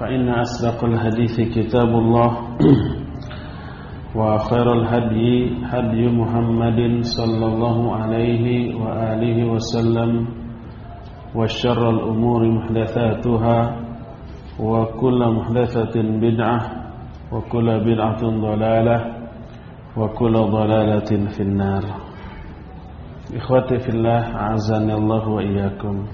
فإن أصدق الحديث كتاب الله وخير الهدي هدي محمد صلى الله عليه وآله وسلم وشر الأمور محدثاتها وكل محدثة بدعة وكل بدعة ضلالة وكل ضلالة في النار. إخوتي في الله أعزني الله وإياكم.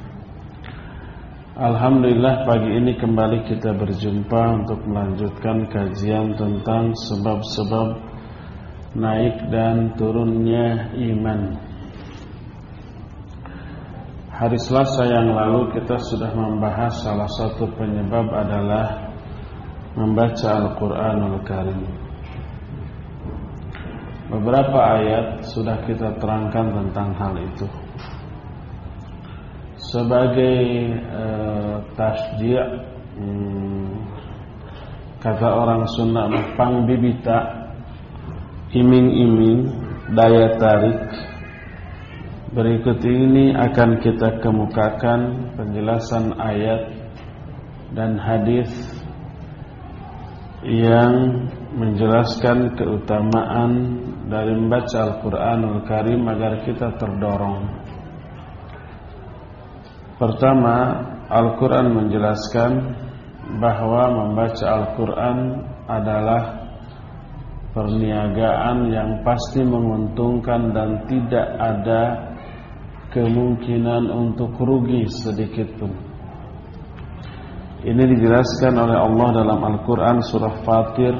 Alhamdulillah pagi ini kembali kita berjumpa untuk melanjutkan kajian tentang sebab-sebab naik dan turunnya iman. Hari Selasa yang lalu kita sudah membahas salah satu penyebab adalah membaca Al-Quranul Karim. Beberapa ayat sudah kita terangkan tentang hal itu sebagai uh, tasjid hmm, kata orang Sunda pang bibita iming-iming daya tarik berikut ini akan kita kemukakan penjelasan ayat dan hadis yang menjelaskan keutamaan dari membaca Al-Qur'anul Karim agar kita terdorong Pertama, Al-Quran menjelaskan bahwa membaca Al-Quran adalah perniagaan yang pasti menguntungkan dan tidak ada kemungkinan untuk rugi sedikit pun. Ini dijelaskan oleh Allah dalam Al-Quran surah Fatir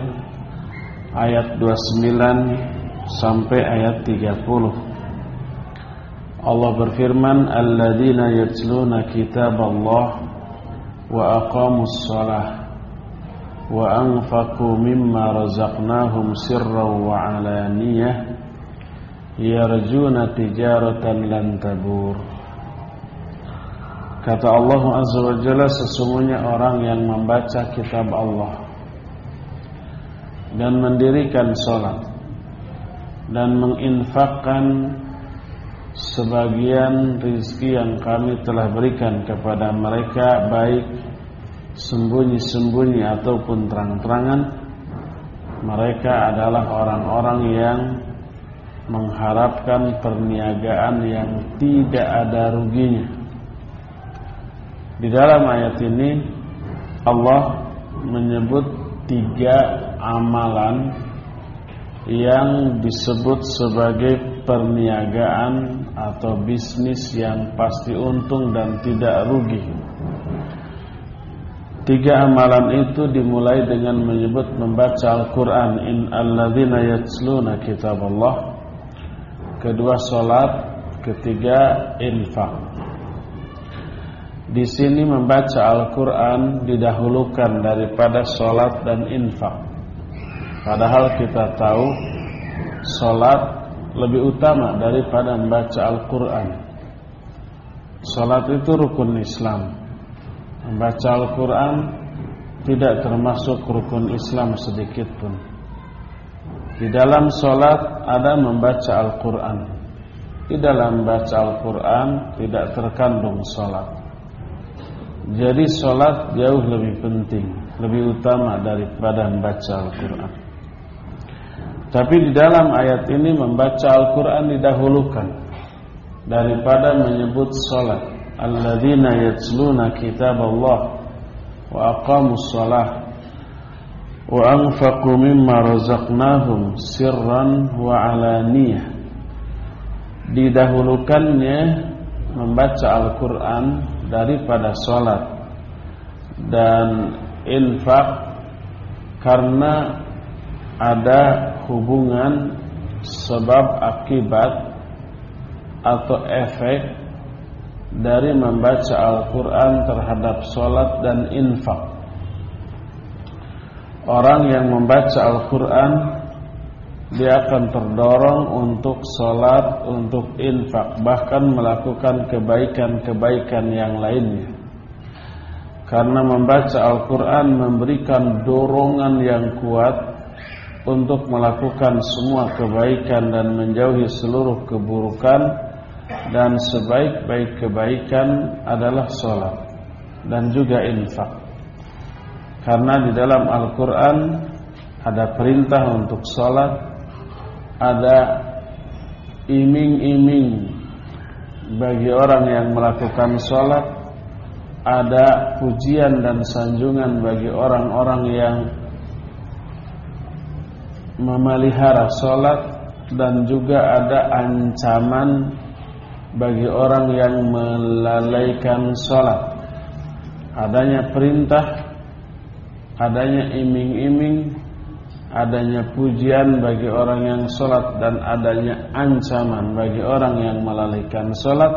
ayat 29 sampai ayat 30. Allah berfirman alladzina yatluna kitaballah wa aqamus shalah wa anfaqu mimma razaqnahum sirran wa alaniyah yarjuna tijaratan lan tabur. Kata Allah Azza wa Jalla sesungguhnya orang yang membaca kitab Allah dan mendirikan salat dan menginfakkan sebagian rizki yang kami telah berikan kepada mereka baik sembunyi-sembunyi ataupun terang-terangan mereka adalah orang-orang yang mengharapkan perniagaan yang tidak ada ruginya. Di dalam ayat ini Allah menyebut tiga amalan yang disebut sebagai perniagaan atau bisnis yang pasti untung dan tidak rugi. Tiga amalan itu dimulai dengan menyebut membaca Al-Quran In alladzina yatsluna kitab Allah Kedua solat Ketiga infak. Di sini membaca Al-Quran didahulukan daripada solat dan infak. Padahal kita tahu Solat lebih utama daripada membaca Al-Quran. Salat itu rukun Islam. Membaca Al-Quran tidak termasuk rukun Islam sedikit pun. Di dalam salat ada membaca Al-Quran. Di dalam membaca Al-Quran tidak terkandung salat. Jadi salat jauh lebih penting Lebih utama daripada membaca Al-Quran tapi di dalam ayat ini membaca Al-Quran didahulukan daripada menyebut salat. Alladzina yatsluna kitab Allah wa aqamus salah wa anfaqu mimma razaqnahum sirran wa alaniyah didahulukannya membaca Al-Qur'an daripada salat dan infak karena ada hubungan sebab akibat atau efek dari membaca Al-Quran terhadap sholat dan infak. Orang yang membaca Al-Quran dia akan terdorong untuk sholat, untuk infak, bahkan melakukan kebaikan-kebaikan yang lainnya. Karena membaca Al-Quran memberikan dorongan yang kuat untuk melakukan semua kebaikan dan menjauhi seluruh keburukan dan sebaik-baik kebaikan adalah sholat dan juga infak. Karena di dalam Al-Quran ada perintah untuk sholat ada iming-iming bagi orang yang melakukan sholat ada pujian dan sanjungan bagi orang-orang yang memelihara sholat dan juga ada ancaman bagi orang yang melalaikan sholat adanya perintah adanya iming-iming adanya pujian bagi orang yang sholat dan adanya ancaman bagi orang yang melalaikan sholat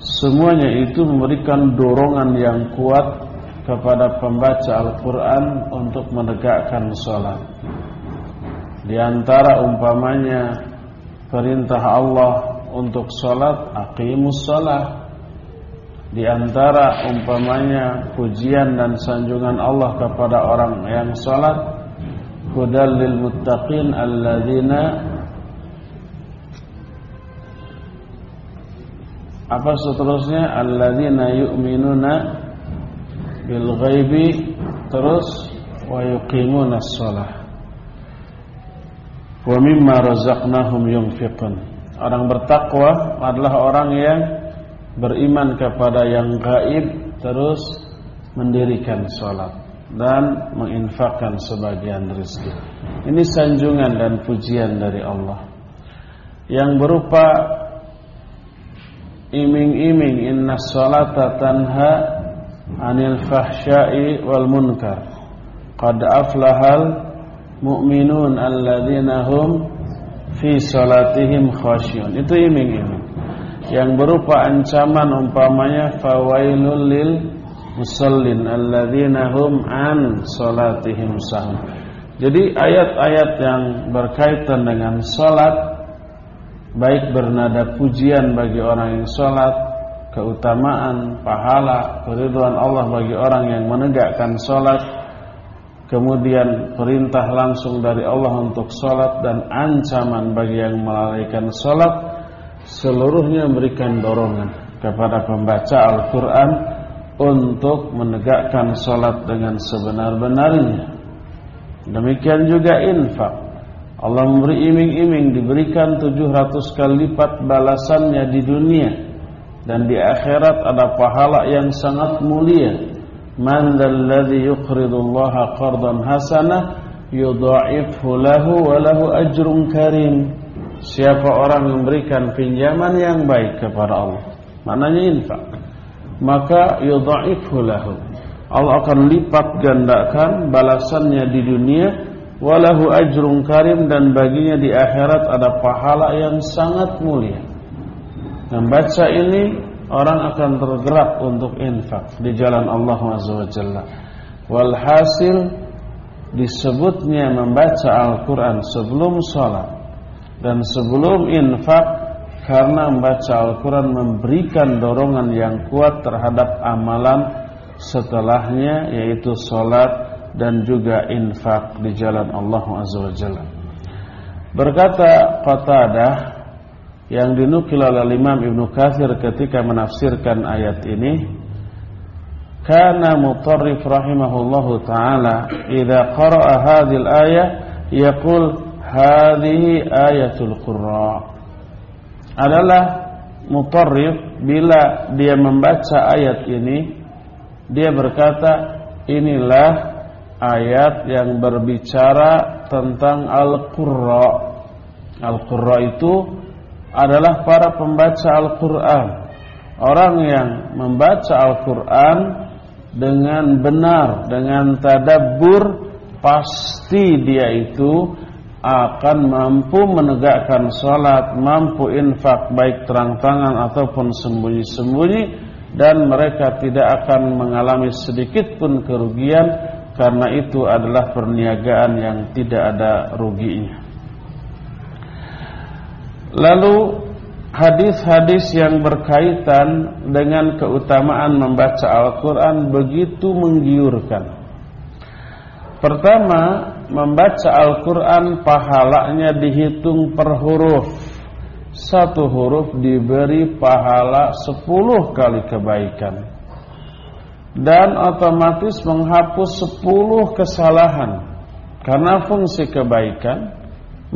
semuanya itu memberikan dorongan yang kuat kepada pembaca Al-Quran untuk menegakkan sholat di antara umpamanya perintah Allah untuk salat aqimus salah. Di antara umpamanya pujian dan sanjungan Allah kepada orang yang salat hudal lil muttaqin alladzina apa seterusnya? Alladzina yu'minuna bil ghaibi. Terus wa yuqimunas shalah wa mimma razaqnahum yunfiqun. Orang bertakwa adalah orang yang beriman kepada yang gaib terus mendirikan salat dan menginfakkan sebagian rezeki. Ini sanjungan dan pujian dari Allah yang berupa iming-iming inna salata tanha anil fahsya'i wal munkar qad aflahal mu'minun alladzina hum fi salatihim khasyun. Itu iming-iming. Yang berupa ancaman umpamanya fawailul lil musallin alladzina hum an salatihim sahun. Jadi ayat-ayat yang berkaitan dengan salat baik bernada pujian bagi orang yang salat, keutamaan, pahala, keridhaan Allah bagi orang yang menegakkan salat kemudian perintah langsung dari Allah untuk sholat dan ancaman bagi yang melalaikan sholat seluruhnya memberikan dorongan kepada pembaca Al-Quran untuk menegakkan sholat dengan sebenar-benarnya. Demikian juga infak. Allah memberi iming-iming diberikan 700 kali lipat balasannya di dunia. Dan di akhirat ada pahala yang sangat mulia Man dzalladzi yuqridullaha qardan hasanah yudha'ifhu lahu wa lahu ajrun karim. Siapa orang yang memberikan pinjaman yang baik kepada Allah, maknanya infak, maka yudha'ifhu lahu. Allah akan lipat gandakan balasannya di dunia walahu ajrun karim dan baginya di akhirat ada pahala yang sangat mulia. Membaca ini orang akan tergerak untuk infak di jalan Allah Azza Walhasil disebutnya membaca Al-Quran sebelum sholat dan sebelum infak karena membaca Al-Quran memberikan dorongan yang kuat terhadap amalan setelahnya yaitu sholat dan juga infak di jalan Allah Azza Berkata Qatadah yang dinukil oleh Imam Ibnu Katsir ketika menafsirkan ayat ini kana mutarrif rahimahullahu taala idza qara'a hadhil ayah yaqul hadhihi ayatul qurra adalah mutarrif bila dia membaca ayat ini dia berkata inilah ayat yang berbicara tentang Al-Qurra. Al-Qurra itu adalah para pembaca Al-Qur'an. Orang yang membaca Al-Qur'an dengan benar, dengan tadabbur, pasti dia itu akan mampu menegakkan salat, mampu infak baik terang tangan ataupun sembunyi-sembunyi dan mereka tidak akan mengalami sedikit pun kerugian karena itu adalah perniagaan yang tidak ada ruginya. Lalu hadis-hadis yang berkaitan dengan keutamaan membaca Al-Qur'an begitu menggiurkan. Pertama, membaca Al-Quran pahalanya dihitung per huruf. Satu huruf diberi pahala sepuluh kali kebaikan. Dan otomatis menghapus sepuluh kesalahan. Karena fungsi kebaikan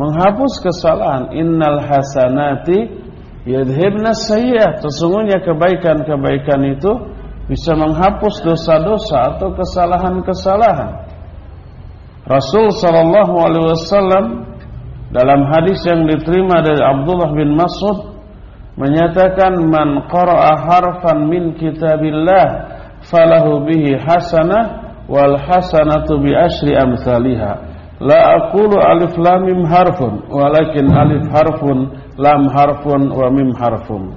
menghapus kesalahan. Innal hasanati yadhibna sayyiat. Sesungguhnya kebaikan-kebaikan itu bisa menghapus dosa-dosa atau kesalahan-kesalahan. Rasul sallallahu alaihi wasallam dalam hadis yang diterima dari Abdullah bin Mas'ud menyatakan man qara'a harfan min kitabillah falahu bihi hasanah wal hasanatu bi asyri amsalihha la aqulu alif lam mim harfun walakin alif harfun lam harfun wa mim harfun.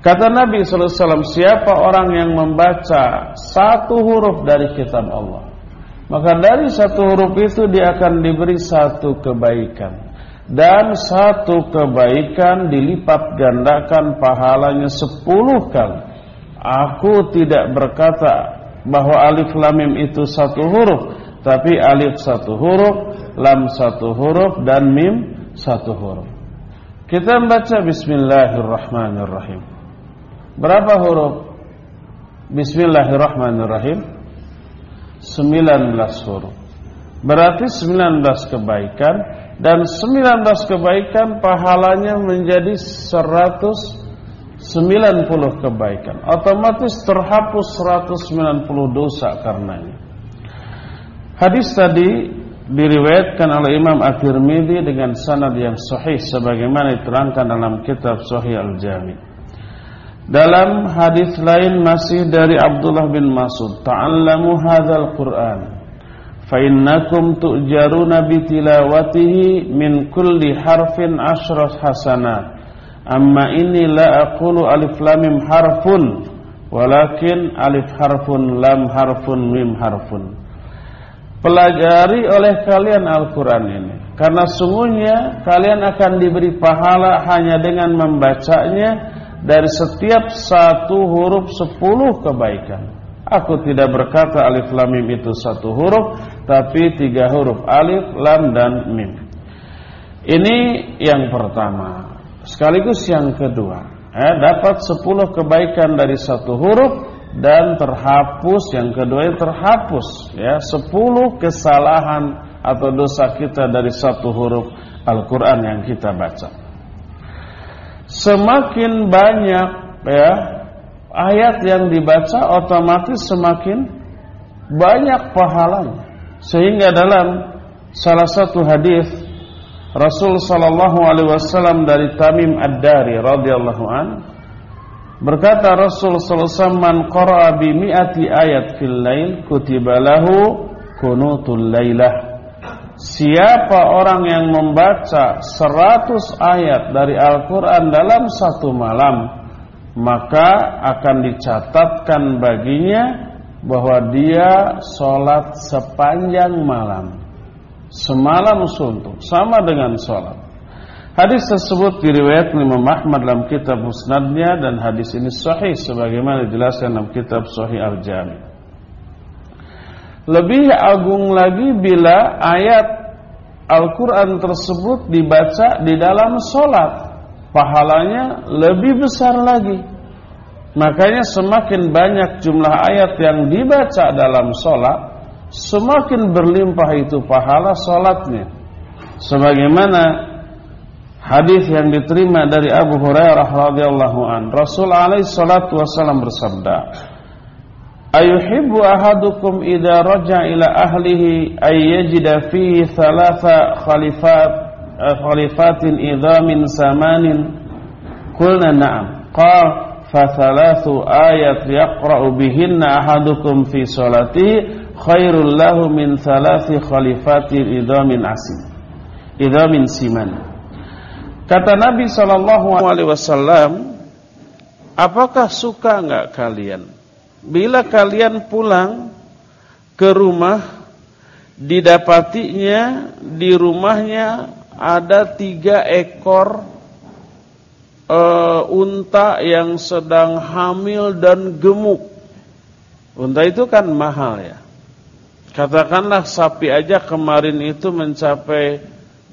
Kata Nabi sallallahu alaihi wasallam siapa orang yang membaca satu huruf dari kitab Allah maka dari satu huruf itu dia akan diberi satu kebaikan. Dan satu kebaikan dilipat gandakan pahalanya sepuluh kali. Aku tidak berkata bahwa alif lamim itu satu huruf Tapi alif satu huruf, lam satu huruf, dan mim satu huruf Kita membaca Bismillahirrahmanirrahim Berapa huruf? Bismillahirrahmanirrahim 19 huruf. Berarti 19 kebaikan dan 19 kebaikan pahalanya menjadi 190 kebaikan. Otomatis terhapus 190 dosa karenanya. Hadis tadi diriwayatkan oleh Imam At-Tirmidzi dengan sanad yang sahih sebagaimana diterangkan dalam kitab Sahih Al-Jami'. Dalam hadis lain masih dari Abdullah bin Mas'ud, ta'allamu hadzal Qur'an fa innakum tu'jaruna bi tilawatihi min kulli harfin asyras hasanat. Amma inni la aqulu alif lam mim harfun walakin alif harfun lam harfun mim harfun. Pelajari oleh kalian Al-Qur'an ini karena sungguhnya kalian akan diberi pahala hanya dengan membacanya dari setiap satu huruf sepuluh kebaikan. Aku tidak berkata alif lam mim itu satu huruf, tapi tiga huruf alif, lam dan mim. Ini yang pertama. Sekaligus yang kedua, eh, dapat sepuluh kebaikan dari satu huruf dan terhapus yang kedua terhapus ya sepuluh kesalahan atau dosa kita dari satu huruf Al-Quran yang kita baca semakin banyak ya ayat yang dibaca otomatis semakin banyak pahalanya. Sehingga dalam salah satu hadis Rasul sallallahu alaihi wasallam dari Tamim Ad-Dari radhiyallahu an berkata Rasul sallallahu man qara'a bi mi'ati ayat fil lail kutiba lahu kunutul lailah. Siapa orang yang membaca seratus ayat dari Al-Quran dalam satu malam Maka akan dicatatkan baginya bahwa dia sholat sepanjang malam. Semalam suntuk, sama dengan sholat Hadis tersebut diriwayatkan Imam Ahmad dalam kitab musnadnya Dan hadis ini sahih sebagaimana dijelaskan dalam kitab sahih Al-Jami' Lebih agung lagi bila ayat Al-Quran tersebut dibaca di dalam sholat Pahalanya lebih besar lagi. Makanya semakin banyak jumlah ayat yang dibaca dalam sholat Semakin berlimpah itu pahala sholatnya. Sebagaimana hadis yang diterima dari Abu Hurairah radhiyallahu an Rasul alaihi salatu wasallam bersabda Ayuhibbu ahadukum idza raja ila ahlihi ay yajida fihi thalatha khalifat eh, khalifatin idhamin samanin. Qulna na'am. Fa thalathu ayat yaqra'u bihinna ahadukum fi salatihi khairul lahu min thalathi khalifatin idhamin asim idhamin siman kata Nabi sallallahu alaihi wasallam apakah suka enggak kalian bila kalian pulang ke rumah didapatinya di rumahnya ada tiga ekor uh, unta yang sedang hamil dan gemuk. Unta itu kan mahal ya. Katakanlah sapi aja kemarin itu mencapai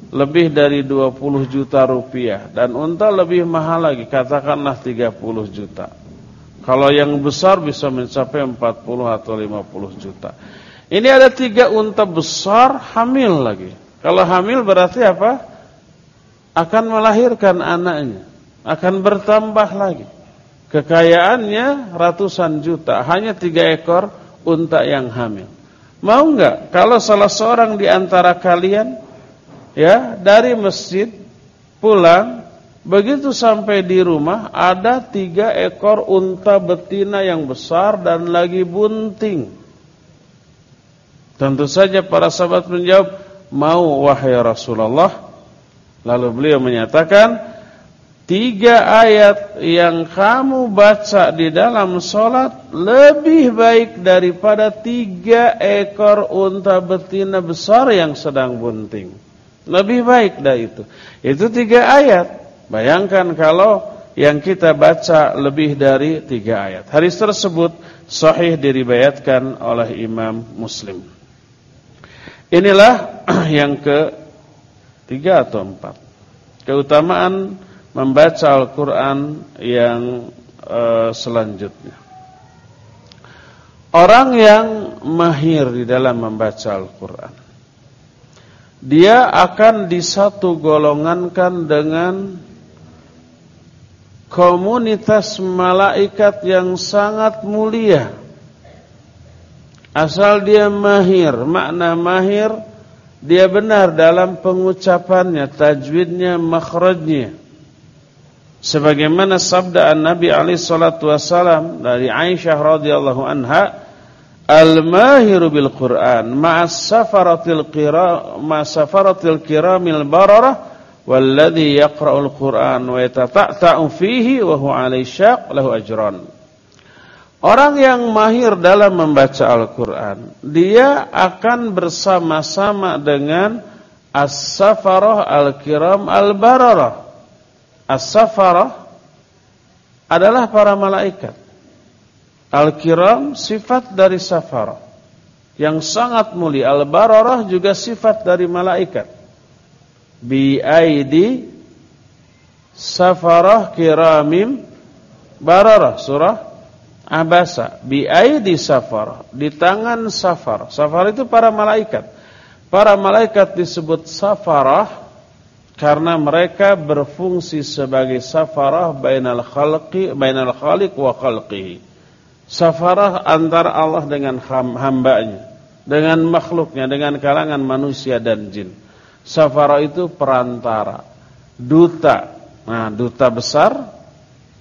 lebih dari 20 juta rupiah dan unta lebih mahal lagi katakanlah 30 juta. Kalau yang besar bisa mencapai 40 atau 50 juta. Ini ada tiga unta besar hamil lagi. Kalau hamil berarti apa? Akan melahirkan anaknya. Akan bertambah lagi. Kekayaannya ratusan juta. Hanya tiga ekor unta yang hamil. Mau enggak? Kalau salah seorang di antara kalian ya dari masjid pulang Begitu sampai di rumah ada tiga ekor unta betina yang besar dan lagi bunting. Tentu saja para sahabat menjawab, mau wahai Rasulullah. Lalu beliau menyatakan, tiga ayat yang kamu baca di dalam sholat lebih baik daripada tiga ekor unta betina besar yang sedang bunting. Lebih baik dari itu. Itu tiga ayat. Bayangkan kalau yang kita baca lebih dari tiga ayat. Hadis tersebut sahih diribayatkan oleh Imam Muslim. Inilah yang ke tiga atau empat. Keutamaan membaca Al-Quran yang uh, selanjutnya. Orang yang mahir di dalam membaca Al-Quran. Dia akan disatu golongankan dengan komunitas malaikat yang sangat mulia. Asal dia mahir, makna mahir dia benar dalam pengucapannya, tajwidnya, makhrajnya. Sebagaimana sabda Nabi alaihi salatu wasalam dari Aisyah radhiyallahu anha, "Al-mahiru bil Qur'an ma'as safaratil kiram ma'as safaratil kiramil bararah Walladhi yaqra'ul Qur'an wa yatata'ta'u fihi wa huwa lahu ajran. Orang yang mahir dalam membaca Al-Qur'an, dia akan bersama-sama dengan as-safarah al-kiram al-bararah. As-safarah adalah para malaikat. Al-kiram sifat dari safarah yang sangat mulia. Al-bararah juga sifat dari malaikat. Bi aidi safarah kiramim bararah surah abasa. Bi aidi safarah di tangan safar. Safar itu para malaikat. Para malaikat disebut safarah karena mereka berfungsi sebagai safarah bainal bainal khaliq wa khalqihi safarah antara Allah dengan hambanya dengan makhluknya dengan kalangan manusia dan jin Safara itu perantara, duta. Nah, duta besar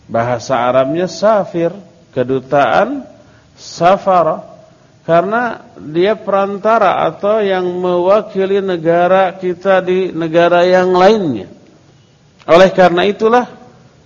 bahasa Arabnya safir, kedutaan safara karena dia perantara atau yang mewakili negara kita di negara yang lainnya. Oleh karena itulah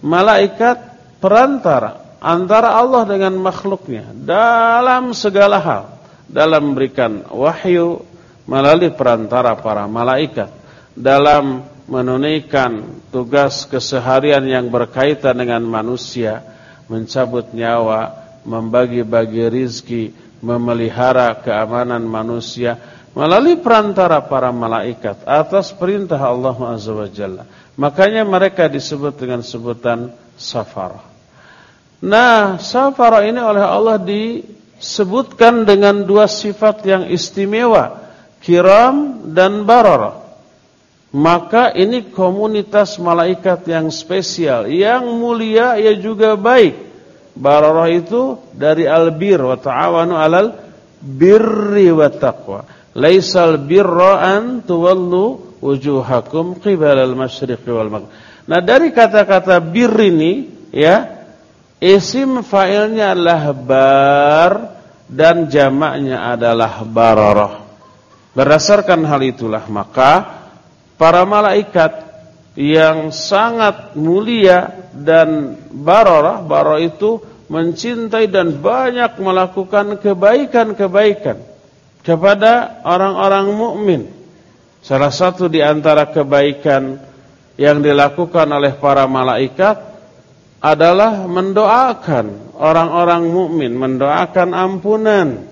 malaikat perantara antara Allah dengan makhluknya dalam segala hal, dalam memberikan wahyu, melalui perantara para malaikat dalam menunaikan tugas keseharian yang berkaitan dengan manusia, mencabut nyawa, membagi-bagi rizki, memelihara keamanan manusia melalui perantara para malaikat atas perintah Allah Azza wa Jalla. Makanya mereka disebut dengan sebutan safar. Nah, safar ini oleh Allah disebutkan dengan dua sifat yang istimewa kiram dan barara. Maka ini komunitas malaikat yang spesial, yang mulia, ya juga baik. Bararah itu dari albir wa ta'awanu alal birri wa taqwa. Laisal birra an tuwallu wujuhakum qibala al-masyriqi wal maghrib. Nah, dari kata-kata bir ini ya, isim fa'ilnya adalah bar dan jamaknya adalah bararah. Berdasarkan hal itulah maka para malaikat yang sangat mulia dan bararah, bararah itu mencintai dan banyak melakukan kebaikan-kebaikan kepada orang-orang mukmin. Salah satu di antara kebaikan yang dilakukan oleh para malaikat adalah mendoakan orang-orang mukmin, mendoakan ampunan,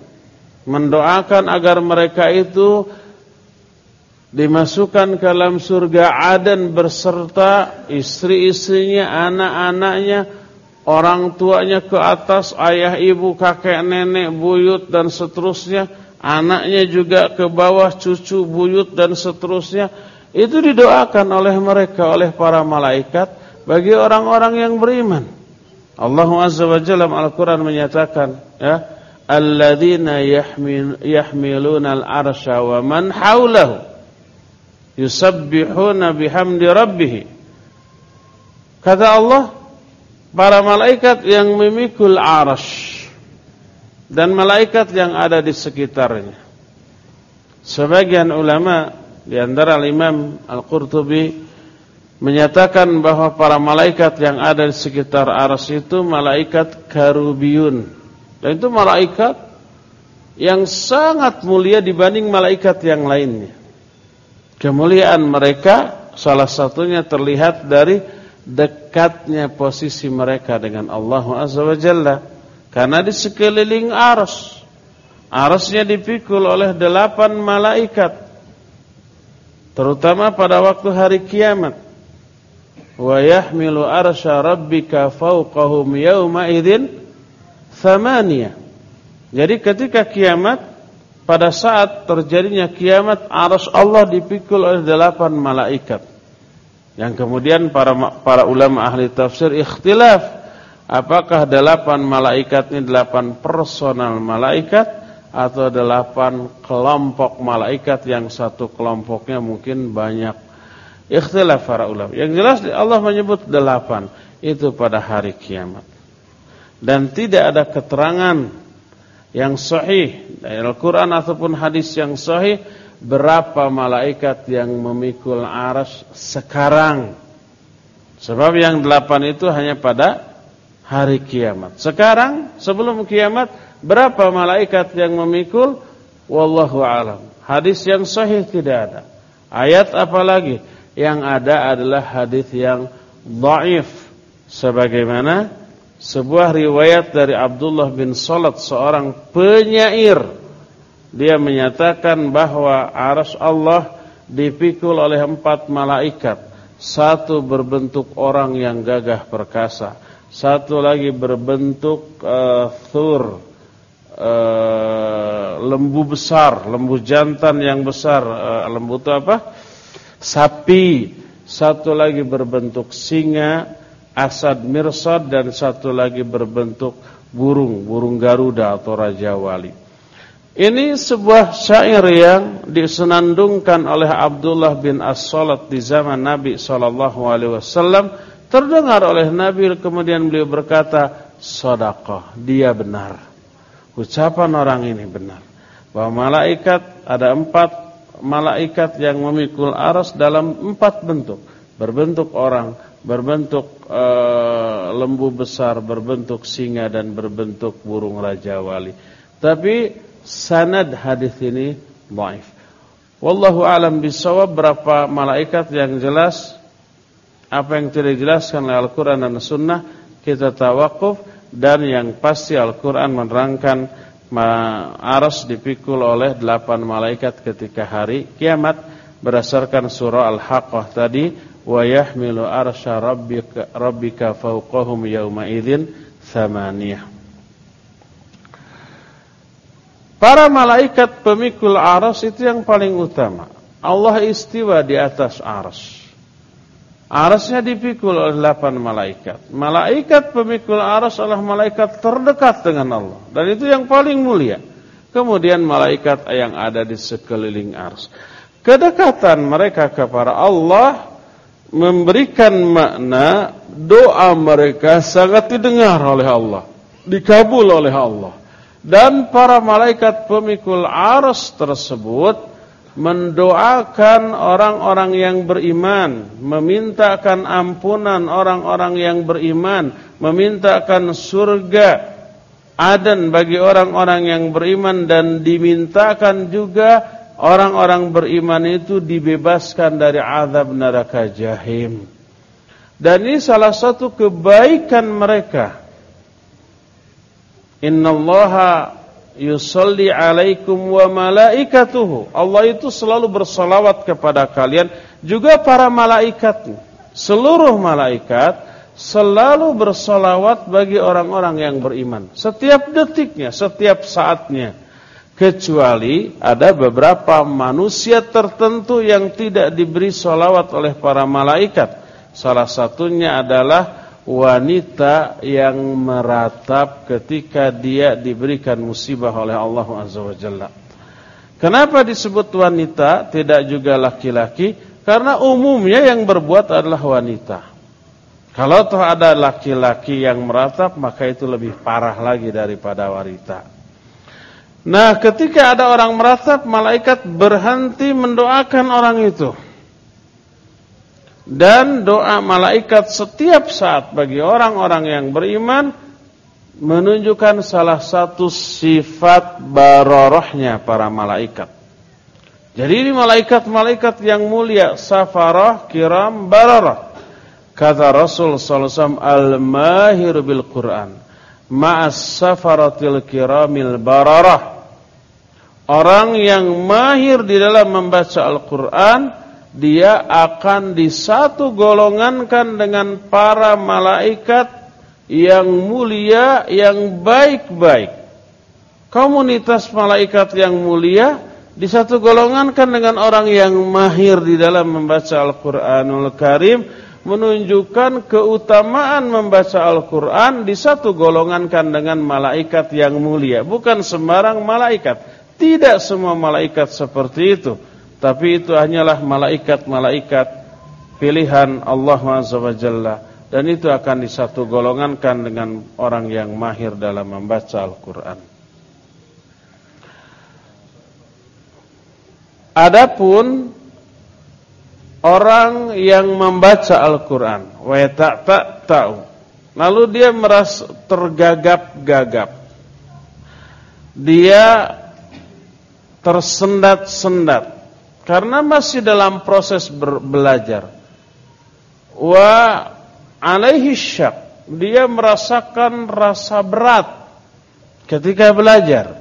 mendoakan agar mereka itu dimasukkan ke dalam surga Aden berserta istri-istrinya, anak-anaknya, orang tuanya ke atas, ayah, ibu, kakek, nenek, buyut dan seterusnya, anaknya juga ke bawah, cucu, buyut dan seterusnya. Itu didoakan oleh mereka, oleh para malaikat bagi orang-orang yang beriman. Allah Azza wa Jalla Al-Quran menyatakan, ya, Alladzina yahmiluna al-arsha wa man hawlahu yusabbihuna bihamdi rabbih. Kata Allah, para malaikat yang memikul arash dan malaikat yang ada di sekitarnya. Sebagian ulama di antara Imam Al-Qurtubi menyatakan bahwa para malaikat yang ada di sekitar aras itu malaikat karubiyun. Dan itu malaikat yang sangat mulia dibanding malaikat yang lainnya. Kemuliaan mereka salah satunya terlihat dari dekatnya posisi mereka dengan Allah Azza wa Jalla. Karena di sekeliling aras. Arasnya dipikul oleh delapan malaikat. Terutama pada waktu hari kiamat. Wa yahmilu arsha rabbika fawqahum yawma idin thamaniyah. Jadi ketika kiamat pada saat terjadinya kiamat arus Allah dipikul oleh delapan malaikat. Yang kemudian para para ulama ahli tafsir ikhtilaf apakah delapan malaikat ini delapan personal malaikat atau delapan kelompok malaikat yang satu kelompoknya mungkin banyak ikhtilaf para ulama. Yang jelas Allah menyebut delapan itu pada hari kiamat. Dan tidak ada keterangan yang sahih dari Al-Quran ataupun hadis yang sahih berapa malaikat yang memikul aras sekarang. Sebab yang delapan itu hanya pada hari kiamat. Sekarang sebelum kiamat berapa malaikat yang memikul? Wallahu alam. Hadis yang sahih tidak ada. Ayat apalagi? Yang ada adalah hadis yang dhaif. Sebagaimana sebuah riwayat dari Abdullah bin Salat seorang penyair. Dia menyatakan bahwa aras Allah dipikul oleh empat malaikat. Satu berbentuk orang yang gagah perkasa. Satu lagi berbentuk uh, thur uh, lembu besar lembu jantan yang besar. Uh, lembu itu apa sapi satu lagi berbentuk singa asad mirsad dan satu lagi berbentuk burung, burung garuda atau raja wali. Ini sebuah syair yang disenandungkan oleh Abdullah bin As-Salat di zaman Nabi sallallahu alaihi wasallam, terdengar oleh Nabi kemudian beliau berkata, "Shadaqah, dia benar." Ucapan orang ini benar. Bahwa malaikat ada empat malaikat yang memikul aras dalam empat bentuk. Berbentuk orang, berbentuk uh, lembu besar, berbentuk singa dan berbentuk burung raja wali. Tapi sanad hadis ini dhaif. Wallahu alam bisawab berapa malaikat yang jelas apa yang tidak dijelaskan oleh Al-Qur'an dan Sunnah kita tawakuf dan yang pasti Al-Qur'an menerangkan aras dipikul oleh delapan malaikat ketika hari kiamat berdasarkan surah Al-Haqqah tadi wa yahmilu arsha rabbika rabbika fawqahum yawma idzin thamaniyah Para malaikat pemikul aras itu yang paling utama. Allah istiwa di atas aras. Arasnya dipikul oleh delapan malaikat. Malaikat pemikul aras adalah malaikat terdekat dengan Allah. Dan itu yang paling mulia. Kemudian malaikat yang ada di sekeliling aras. Kedekatan mereka kepada Allah memberikan makna doa mereka sangat didengar oleh Allah. Dikabul oleh Allah. Dan para malaikat pemikul aras tersebut mendoakan orang-orang yang beriman, memintakan ampunan orang-orang yang beriman, memintakan surga adan bagi orang-orang yang beriman dan dimintakan juga orang-orang beriman itu dibebaskan dari azab neraka jahim. Dan ini salah satu kebaikan mereka. Innallaha yusalli alaikum wa malaikatuhu. Allah itu selalu bersalawat kepada kalian, juga para malaikat. Seluruh malaikat selalu bersalawat bagi orang-orang yang beriman. Setiap detiknya, setiap saatnya. Kecuali ada beberapa manusia tertentu yang tidak diberi salawat oleh para malaikat. Salah satunya adalah wanita yang meratap ketika dia diberikan musibah oleh Allah Azza wa Jalla. Kenapa disebut wanita tidak juga laki-laki? Karena umumnya yang berbuat adalah wanita. Kalau toh ada laki-laki yang meratap maka itu lebih parah lagi daripada wanita. Nah, ketika ada orang meratap, malaikat berhenti mendoakan orang itu. Dan doa malaikat setiap saat bagi orang-orang yang beriman menunjukkan salah satu sifat barorohnya para malaikat. Jadi ini malaikat-malaikat yang mulia, safarah, kiram, baroroh. Kata Rasul sallallahu al-mahir bil Quran, ma'as safaratil kiramil bararah. Orang yang mahir di dalam membaca Al-Qur'an dia akan disatu golongankan dengan para malaikat yang mulia, yang baik-baik. Komunitas malaikat yang mulia disatu golongankan dengan orang yang mahir di dalam membaca Al-Quranul Karim menunjukkan keutamaan membaca Al-Quran disatu golongankan dengan malaikat yang mulia. Bukan sembarang malaikat. Tidak semua malaikat seperti itu. Tapi itu hanyalah malaikat-malaikat pilihan Allah Subhanahu dan itu akan disatu golongankan dengan orang yang mahir dalam membaca Al-Qur'an. Adapun orang yang membaca Al-Qur'an wa tak tahu lalu dia merasa tergagap-gagap. Dia tersendat-sendat karena masih dalam proses belajar. Wa alaihi syak, dia merasakan rasa berat ketika belajar.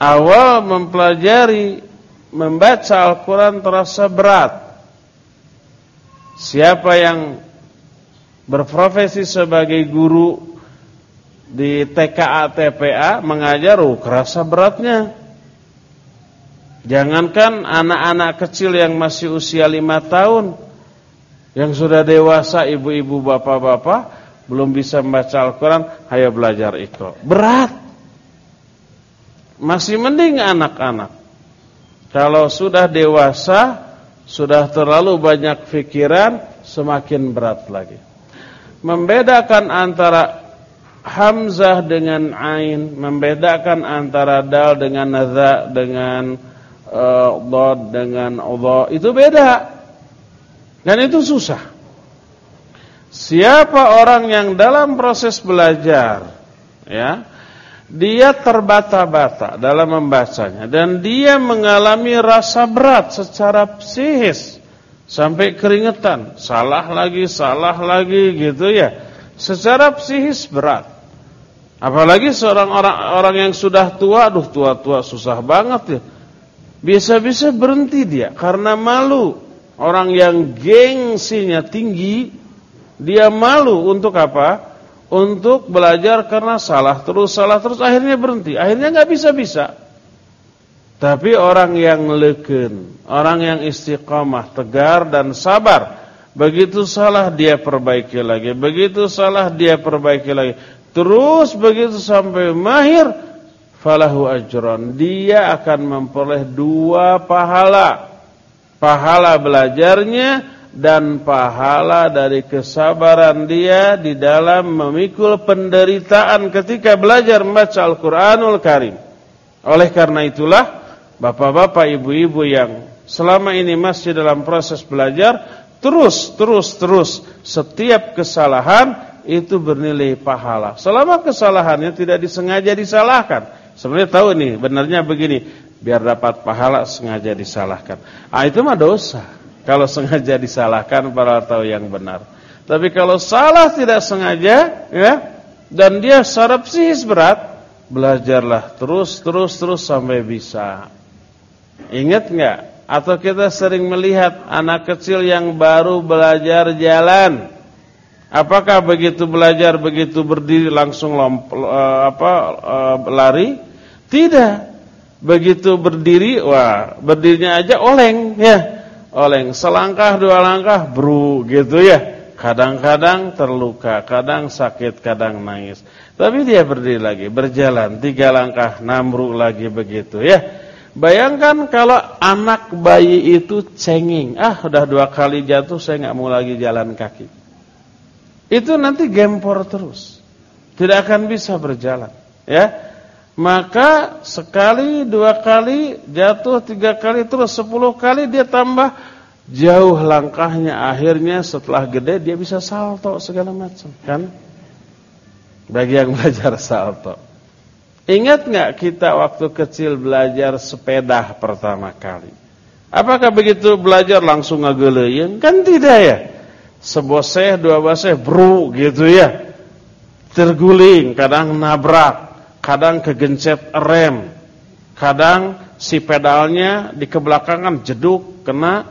Awal mempelajari membaca Al-Quran terasa berat. Siapa yang berprofesi sebagai guru di TKA TPA mengajar, oh kerasa beratnya. Jangankan anak-anak kecil yang masih usia lima tahun Yang sudah dewasa ibu-ibu bapak-bapak Belum bisa membaca Al-Quran Hayo belajar ikro Berat. Masih mending anak-anak. Kalau sudah dewasa Sudah terlalu banyak pikiran Semakin berat lagi. Membedakan antara Hamzah dengan Ain Membedakan antara Dal dengan Naza Dengan uh, dengan Allah itu beda. Dan itu susah. Siapa orang yang dalam proses belajar ya, dia terbata-bata dalam membacanya dan dia mengalami rasa berat secara psikis sampai keringetan, salah lagi, salah lagi gitu ya. Secara psikis berat. Apalagi seorang orang orang yang sudah tua, aduh tua-tua susah banget ya bisa-bisa berhenti dia karena malu. Orang yang gengsinya tinggi, dia malu untuk apa? Untuk belajar karena salah terus, salah terus, akhirnya berhenti. Akhirnya nggak bisa-bisa. Tapi orang yang leken, orang yang istiqamah, tegar dan sabar Begitu salah dia perbaiki lagi, begitu salah dia perbaiki lagi. Terus begitu sampai mahir falahu ajron. Dia akan memperoleh dua pahala. Pahala belajarnya dan pahala dari kesabaran dia di dalam memikul penderitaan ketika belajar membaca Al-Qur'anul Karim. Oleh karena itulah bapak-bapak, ibu-ibu yang selama ini masih dalam proses belajar Terus, terus, terus Setiap kesalahan itu bernilai pahala Selama kesalahannya tidak disengaja disalahkan Sebenarnya tahu nih, benarnya begini Biar dapat pahala sengaja disalahkan. Ah itu mah dosa. Kalau sengaja disalahkan para tahu yang benar. Tapi kalau salah tidak sengaja ya Dan dia sarap sihis berat Belajarlah terus, terus, terus sampai bisa. Ingat nggak? Atau kita sering melihat anak kecil yang baru belajar jalan. Apakah begitu belajar begitu berdiri langsung lomp, uh, apa uh, lari? Tidak. Begitu berdiri, wah, berdirinya aja oleng ya. Oleng selangkah dua langkah bro gitu ya. Kadang-kadang terluka, kadang sakit, kadang nangis. Tapi dia berdiri lagi, berjalan tiga langkah, namru lagi begitu ya. Bayangkan kalau anak bayi itu cenging, ah udah dua kali jatuh saya nggak mau lagi jalan kaki. Itu nanti gempor terus. Tidak akan bisa berjalan, ya. Maka sekali, dua kali, jatuh tiga kali terus sepuluh kali dia tambah jauh langkahnya akhirnya setelah gede dia bisa salto segala macam, kan? Bagi yang belajar salto. Ingat nggak kita waktu kecil belajar sepeda pertama kali? Apakah begitu belajar langsung ngagelein? Kan tidak ya. Seboseh dua baseh bro gitu ya. Terguling, kadang nabrak, kadang kegencet rem. Kadang si pedalnya di kebelakangan jeduk kena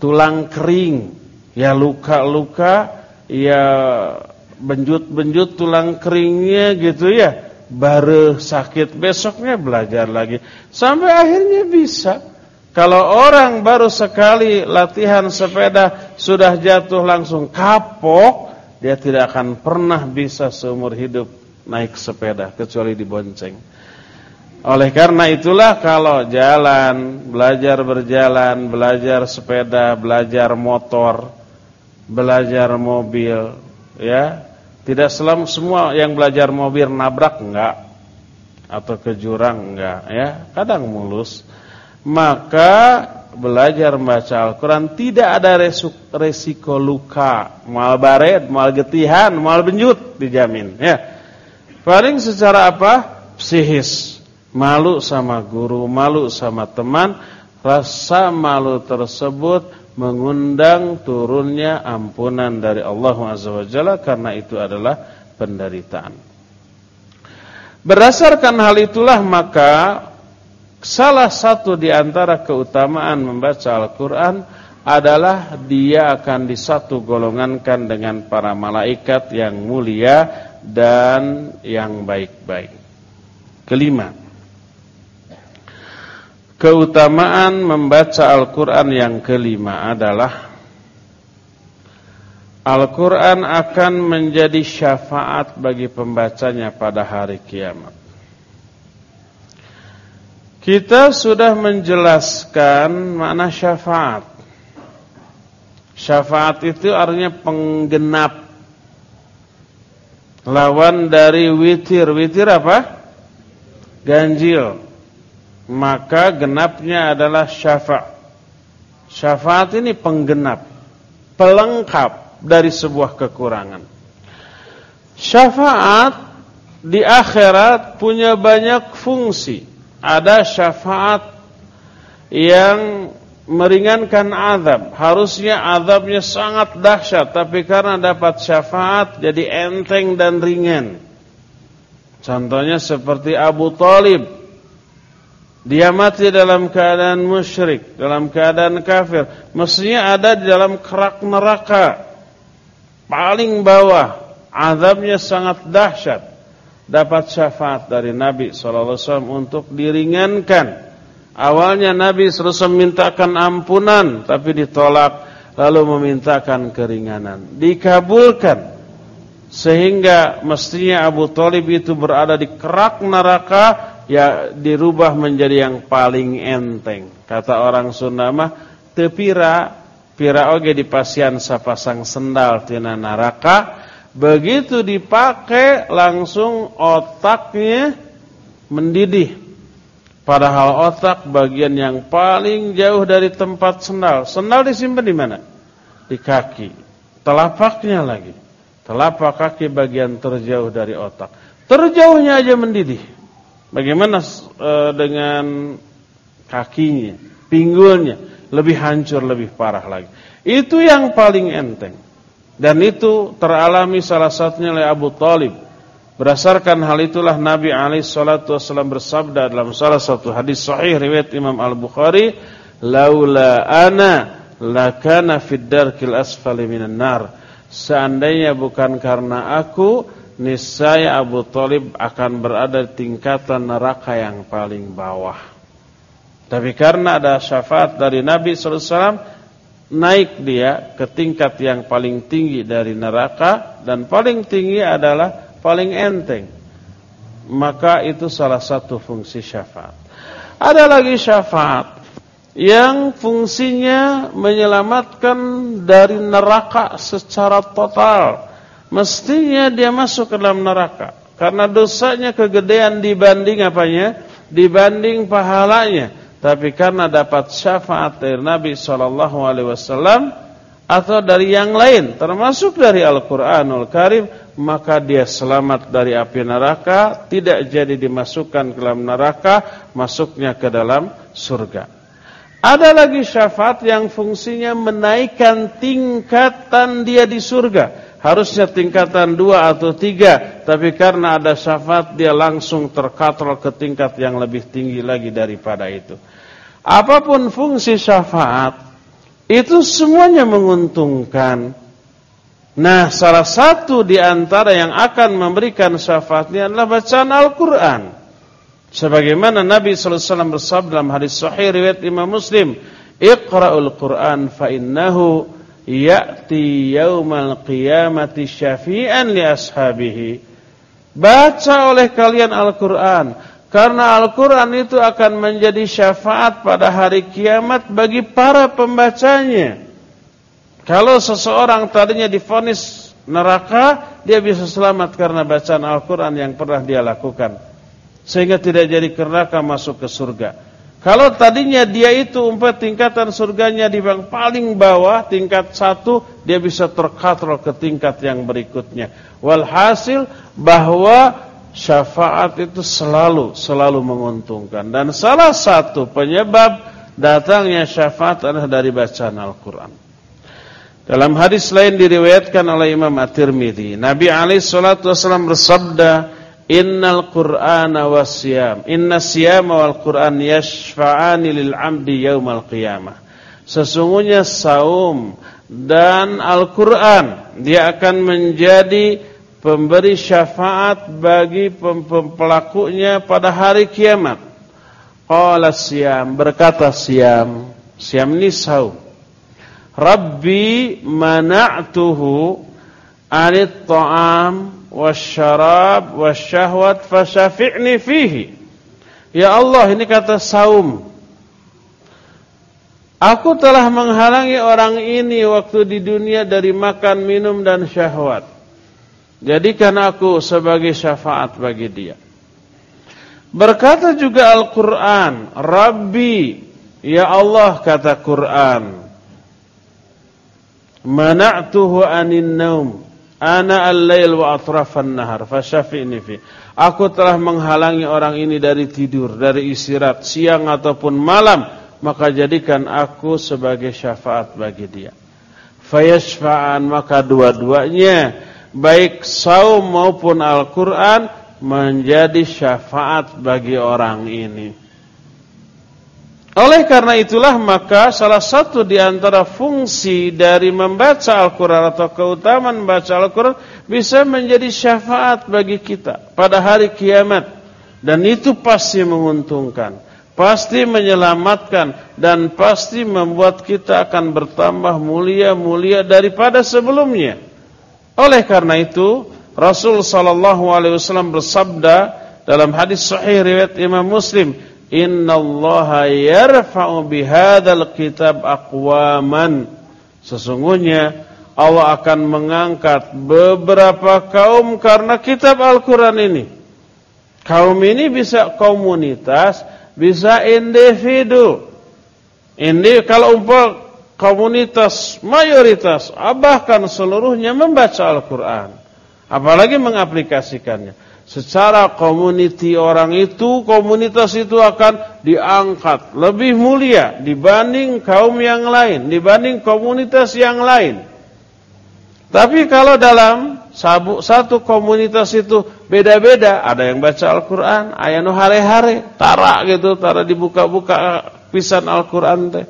tulang kering. Ya luka-luka, ya benjut-benjut tulang keringnya gitu ya baru sakit besoknya belajar lagi sampai akhirnya bisa. Kalau orang baru sekali latihan sepeda sudah jatuh langsung kapok, dia tidak akan pernah bisa seumur hidup naik sepeda kecuali dibonceng. Oleh karena itulah kalau jalan, belajar berjalan, belajar sepeda, belajar motor, belajar mobil, ya tidak selam semua yang belajar mobil nabrak enggak atau ke jurang enggak ya, kadang mulus. Maka belajar membaca Al-Qur'an tidak ada resiko luka, mal baret, mal getihan, mal benjut dijamin ya. Paling secara apa? Psikis. Malu sama guru, malu sama teman, rasa malu tersebut mengundang turunnya ampunan dari Allah Azza karena itu adalah penderitaan. Berdasarkan hal itulah maka salah satu di antara keutamaan membaca Al-Qur'an adalah dia akan disatu golongankan dengan para malaikat yang mulia dan yang baik-baik. Kelima, Keutamaan membaca Al-Quran yang kelima adalah Al-Quran akan menjadi syafaat bagi pembacanya pada hari kiamat. Kita sudah menjelaskan makna syafaat. Syafaat itu artinya penggenap. Lawan dari witir. Witir apa? Ganjil maka genapnya adalah syafa'. Syafaat ini penggenap, pelengkap dari sebuah kekurangan. Syafaat di akhirat punya banyak fungsi. Ada syafaat yang meringankan azab. Harusnya azabnya sangat dahsyat, tapi karena dapat syafaat jadi enteng dan ringan. Contohnya seperti Abu Talib dia mati dalam keadaan musyrik, dalam keadaan kafir. Mestinya ada di dalam kerak neraka. Paling bawah. Azabnya sangat dahsyat. Dapat syafaat dari Nabi SAW untuk diringankan. Awalnya Nabi SAW mintakan ampunan. Tapi ditolak. lalu memintakan keringanan. Dikabulkan. Sehingga mestinya Abu Talib itu berada di kerak neraka ya dirubah menjadi yang paling enteng. Kata orang Sunda tepira pira oge dipasian sapasang sendal tina neraka. Begitu dipakai langsung otaknya mendidih. Padahal otak bagian yang paling jauh dari tempat sendal. Sendal disimpan di mana? Di kaki. Telapaknya lagi. Telapak kaki bagian terjauh dari otak. Terjauhnya aja mendidih. Bagaimana e, dengan kakinya, pinggulnya, lebih hancur, lebih parah lagi. Itu yang paling enteng. Dan itu teralami salah satunya oleh Abu Talib Berdasarkan hal itulah Nabi alaihi salatu wasallam bersabda dalam salah satu hadis sahih riwayat Imam Al-Bukhari, "Laula ana lakana fid darkil asfali minan nar." Seandainya bukan karena aku, niscaya Abu Talib akan berada di tingkatan neraka yang paling bawah. Tapi karena ada syafaat dari Nabi sallallahu alaihi wasallam, naik dia ke tingkat yang paling tinggi dari neraka dan paling tinggi adalah paling enteng. Maka itu salah satu fungsi syafaat. Ada lagi syafaat yang fungsinya menyelamatkan dari neraka secara total. Mestinya dia masuk ke dalam neraka karena dosanya kegedean dibanding apanya? Dibanding pahalanya. Tapi karena dapat syafaat dari Nabi sallallahu alaihi wasallam atau dari yang lain termasuk dari Al-Qur'anul Karim maka dia selamat dari api neraka, tidak jadi dimasukkan ke dalam neraka, masuknya ke dalam surga. Ada lagi syafaat yang fungsinya menaikkan tingkatan dia di surga. Harusnya tingkatan dua atau tiga, tapi karena ada syafaat dia langsung terkatrol ke tingkat yang lebih tinggi lagi daripada itu. Apa pun fungsi syafaat, itu semuanya menguntungkan. Nah, salah satu di antara yang akan memberikan syafaatnya adalah bacaan Al-Quran. Sebagaimana Nabi SAW bersabda dalam hadis sahih riwayat Imam Muslim, Iqra'ul Quran fa innahu ya'ti yaumal qiyamati syafi'an li ashabihi. Baca oleh kalian Al-Quran. Karena Al-Quran itu akan menjadi syafaat pada hari kiamat bagi para pembacanya. Kalau seseorang tadinya difonis neraka, dia bisa selamat karena bacaan Al-Quran yang pernah dia lakukan. Sehingga tidak jadi neraka masuk ke surga. Kalau tadinya dia itu umpet tingkatan surganya di bang paling bawah, tingkat satu, dia bisa terkatrol ke tingkat yang berikutnya. Walhasil bahwa syafaat itu selalu, selalu menguntungkan. Dan salah satu penyebab datangnya syafaat adalah dari bacaan Al-Quran. Dalam hadis lain diriwayatkan oleh Imam At-Tirmidzi, Nabi alaihi salatu wasallam bersabda, "Innal Qur'ana wasyam, inna siyama wal Qur'an yashfa'ani lil 'abdi yaumal qiyamah." Sesungguhnya saum dan Al-Qur'an dia akan menjadi pemberi syafaat bagi pelakunya pada hari kiamat. Qala siyam, berkata siyam, siyam ini saum. Rabbi mana'tuhu anit ta'am wasyarab wasyahwat fasyafi'ni fihi. Ya Allah, ini kata saum. Aku telah menghalangi orang ini waktu di dunia dari makan, minum dan syahwat. Jadikan aku sebagai syafaat bagi dia. Berkata juga Al-Quran, Rabbi, Ya Allah kata Quran, mana'tuhu anin naum. Ana al-lail wa atrafan nahar. Fasyafi'ni fi. Aku telah menghalangi orang ini dari tidur dari istirahat siang ataupun malam. Maka jadikan aku sebagai syafaat bagi dia. Fayashfa'an maka dua-duanya baik saum maupun Al-Qur'an menjadi syafaat bagi orang ini oleh karena itulah maka salah satu di antara fungsi dari membaca Al-Quran atau keutamaan membaca Al-Quran bisa menjadi syafaat bagi kita pada hari kiamat. Dan itu pasti menguntungkan. pasti menyelamatkan dan pasti membuat kita akan bertambah mulia-mulia daripada sebelumnya. Oleh karena itu, Rasul sallallahu alaihi wasallam bersabda dalam hadis sahih riwayat Imam Muslim, "Innallaha yarfa'u bihadzal kitab aqwaman." Sesungguhnya Allah akan mengangkat beberapa kaum karena kitab Al-Qur'an ini. Kaum ini bisa komunitas, bisa individu. Ini kalau umpah komunitas mayoritas, bahkan seluruhnya membaca Al-Quran. Apalagi mengaplikasikannya. Secara community orang itu, komunitas itu akan diangkat lebih mulia dibanding kaum yang lain, dibanding komunitas yang lain. Tapi kalau dalam satu komunitas itu beda-beda, ada yang baca Al-Quran, ayano hare-hare, tarak gitu, tarak dibuka-buka pisan Al-Quran teh.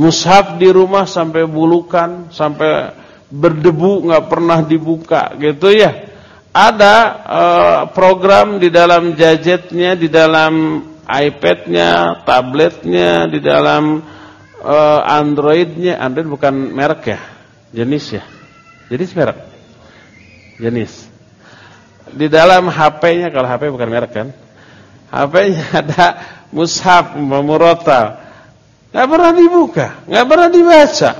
Mushaf di rumah sampai bulukan, sampai berdebu nggak pernah dibuka gitu ya. Ada uh, program di dalam gadgetnya, di dalam iPadnya, tabletnya, di dalam uh, Androidnya, Android bukan merek ya, jenis ya, jenis merek, jenis. Di dalam HP-nya, kalau HP bukan merek kan, HP-nya ada mushaf, memurotal Nggak pernah dibuka, nggak pernah dibaca.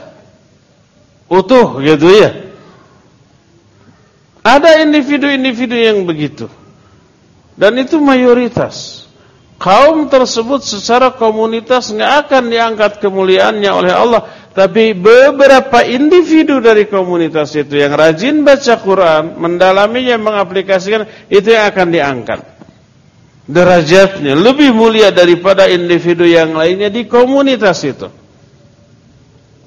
Utuh gitu ya. Ada individu-individu yang begitu. Dan itu mayoritas. Kaum tersebut secara komunitas nggak akan diangkat kemuliaannya oleh Allah. Tapi beberapa individu dari komunitas itu yang rajin baca Quran, mendalaminya, mengaplikasikan, itu yang akan diangkat derajatnya lebih mulia daripada individu yang lainnya di komunitas itu.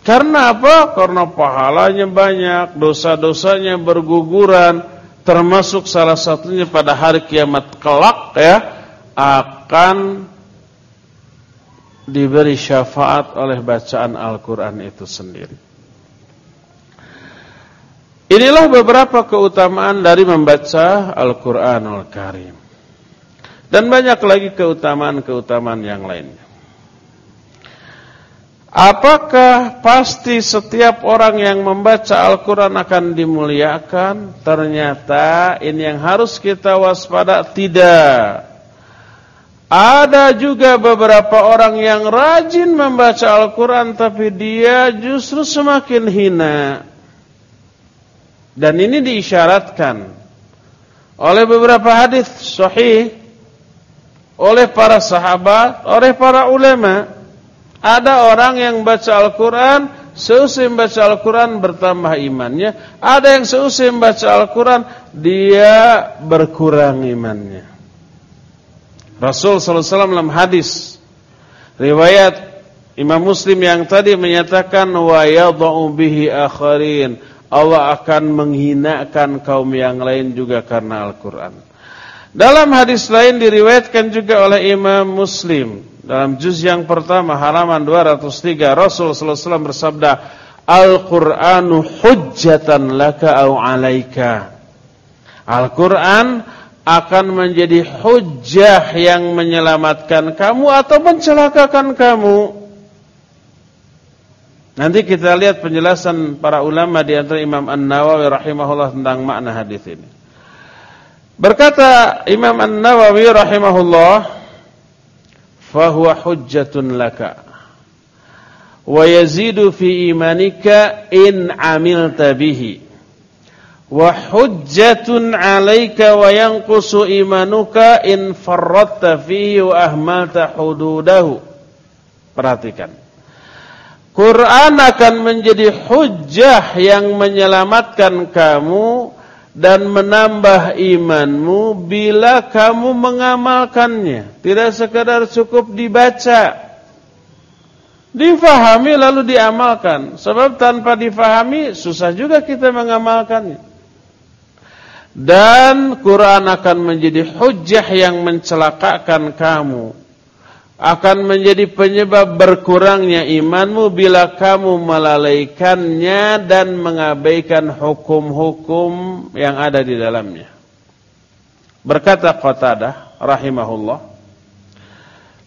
Karena apa? Karena pahalanya banyak, dosa-dosanya berguguran, termasuk salah satunya pada hari kiamat kelak ya akan diberi syafaat oleh bacaan Al-Qur'an itu sendiri. Inilah beberapa keutamaan dari membaca Al-Qur'anul Karim. Dan banyak lagi keutamaan-keutamaan yang lainnya. Apakah pasti setiap orang yang membaca Al-Quran akan dimuliakan? Ternyata ini yang harus kita waspada. Tidak. Ada juga beberapa orang yang rajin membaca Al-Quran tapi dia justru semakin hina. Dan ini diisyaratkan oleh beberapa hadis sahih oleh para sahabat, oleh para ulama. Ada orang yang baca Al-Quran, seusai membaca Al-Quran bertambah imannya. Ada yang seusai membaca Al-Quran, dia berkurang imannya. Rasul SAW dalam hadis, riwayat Imam Muslim yang tadi menyatakan, wa bihi akharin. Allah akan menghinakan kaum yang lain juga karena Al-Quran. Dalam hadis lain diriwayatkan juga oleh Imam Muslim dalam juz yang pertama halaman 203 Rasul sallallahu alaihi wasallam bersabda Al-Qur'anu hujjatan laka au 'alaika. Al-Qur'an akan menjadi hujjah yang menyelamatkan kamu atau mencelakakan kamu. Nanti kita lihat penjelasan para ulama di antara Imam An-Nawawi rahimahullah tentang makna hadis ini. Berkata Imam An-Nawawi rahimahullah, "Fahuwa hujjatun laka wa yazidu fi imanika in amilta bihi wa hujjatun 'alaika wa yanqusu imanuka in farratta fihi wa ahmalta hududahu." Perhatikan. Quran akan menjadi hujjah yang menyelamatkan kamu dan menambah imanmu bila kamu mengamalkannya. Tidak sekadar cukup dibaca. Difahami lalu diamalkan. Sebab tanpa difahami susah juga kita mengamalkannya. Dan Quran akan menjadi hujah yang mencelakakan kamu akan menjadi penyebab berkurangnya imanmu bila kamu melalaikannya dan mengabaikan hukum-hukum yang ada di dalamnya. Berkata Qatadah rahimahullah,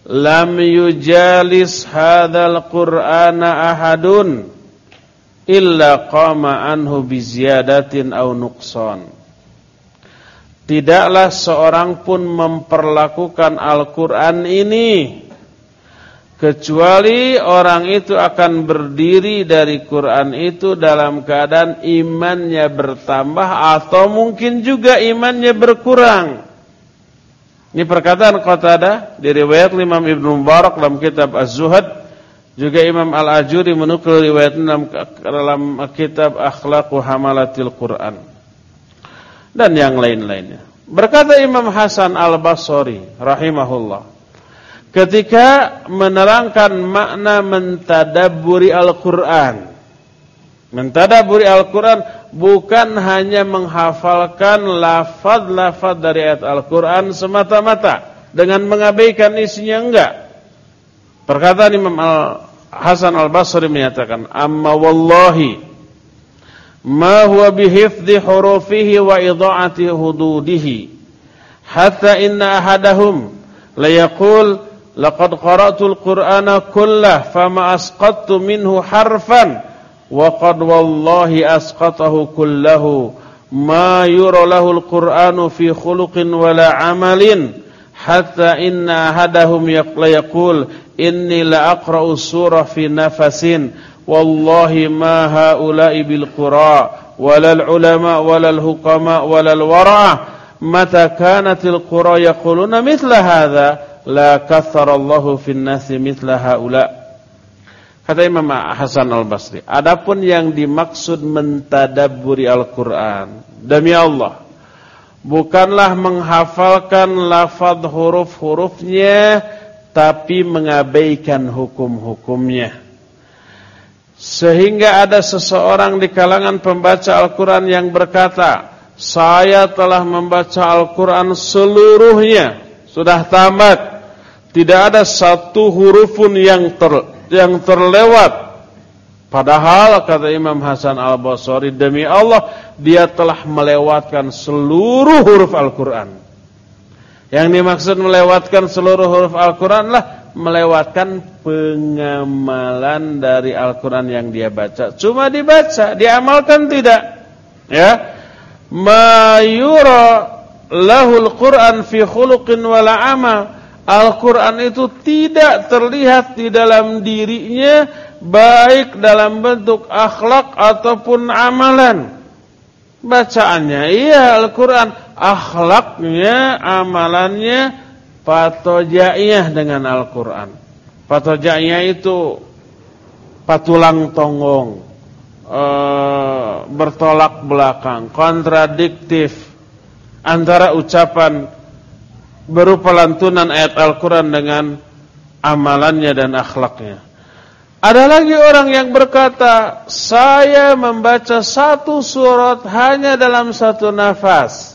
lam yujalis hadzal qur'ana ahadun illa qama anhu biziyadatin aw nuqsan Tidaklah seorang pun memperlakukan Al-Qur'an ini kecuali orang itu akan berdiri dari Quran itu dalam keadaan imannya bertambah atau mungkin juga imannya berkurang. Ini perkataan Qatadah dari riwayat Imam Ibnu Mubarak dalam kitab Az-Zuhad, juga Imam Al-Ajuri menukil riwayat dalam, dalam kitab Akhlaqu Hamalatil Quran dan yang lain-lainnya. Berkata Imam Hasan Al-Basri rahimahullah ketika menerangkan makna mentadaburi Al-Qur'an. Mentadaburi Al-Qur'an bukan hanya menghafalkan lafaz-lafaz dari ayat Al-Qur'an semata-mata dengan mengabaikan isinya enggak. Perkataan Imam Al Hasan Al-Basri menyatakan, "Amma wallahi ma huwa bihifdhi hurufihi wa idha'ati hududihi hatta inna ahadahum la yaqul laqad qara'tul qur'ana kullah fama asqattu minhu harfan وقد والله أسقطه كله ما يرى له القرآن في خلق ولا عمل حتى إن أحدهم يقول إني لأقرأ السورة في نفس والله ما هؤلاء بالقراء ولا العلماء ولا الحكماء ولا الورع متى كانت القراء يقولون مثل هذا لا la katharallahu fin nasi mithla haula. Kata Imam Hasan Al-Basri, adapun yang dimaksud mentadabburi Al-Qur'an, demi Allah, bukanlah menghafalkan lafaz huruf-hurufnya tapi mengabaikan hukum-hukumnya. Sehingga ada seseorang di kalangan pembaca Al-Quran yang berkata, saya telah membaca Al-Quran seluruhnya, sudah tamat. Tidak ada satu huruf pun yang ter yang terlewat. Padahal kata Imam Hasan Al-Basri demi Allah dia telah melewatkan seluruh huruf Al-Qur'an. Yang dimaksud melewatkan seluruh huruf Al-Qur'an lah melewatkan pengamalan dari Al-Qur'an yang dia baca. Cuma dibaca, diamalkan tidak. Ya. Ma yura lahul Qur'an fi khuluqin wala amal Al-Quran itu tidak terlihat di dalam dirinya baik dalam bentuk akhlak ataupun amalan. Bacaannya iya Al-Quran, akhlaknya, amalannya patojaiyah dengan Al-Quran. Patojaiyah itu patulang tonggong, e, bertolak belakang, kontradiktif antara ucapan berupa lantunan ayat Al-Quran dengan amalannya dan akhlaknya. Ada lagi orang yang berkata, saya membaca satu surat hanya dalam satu nafas.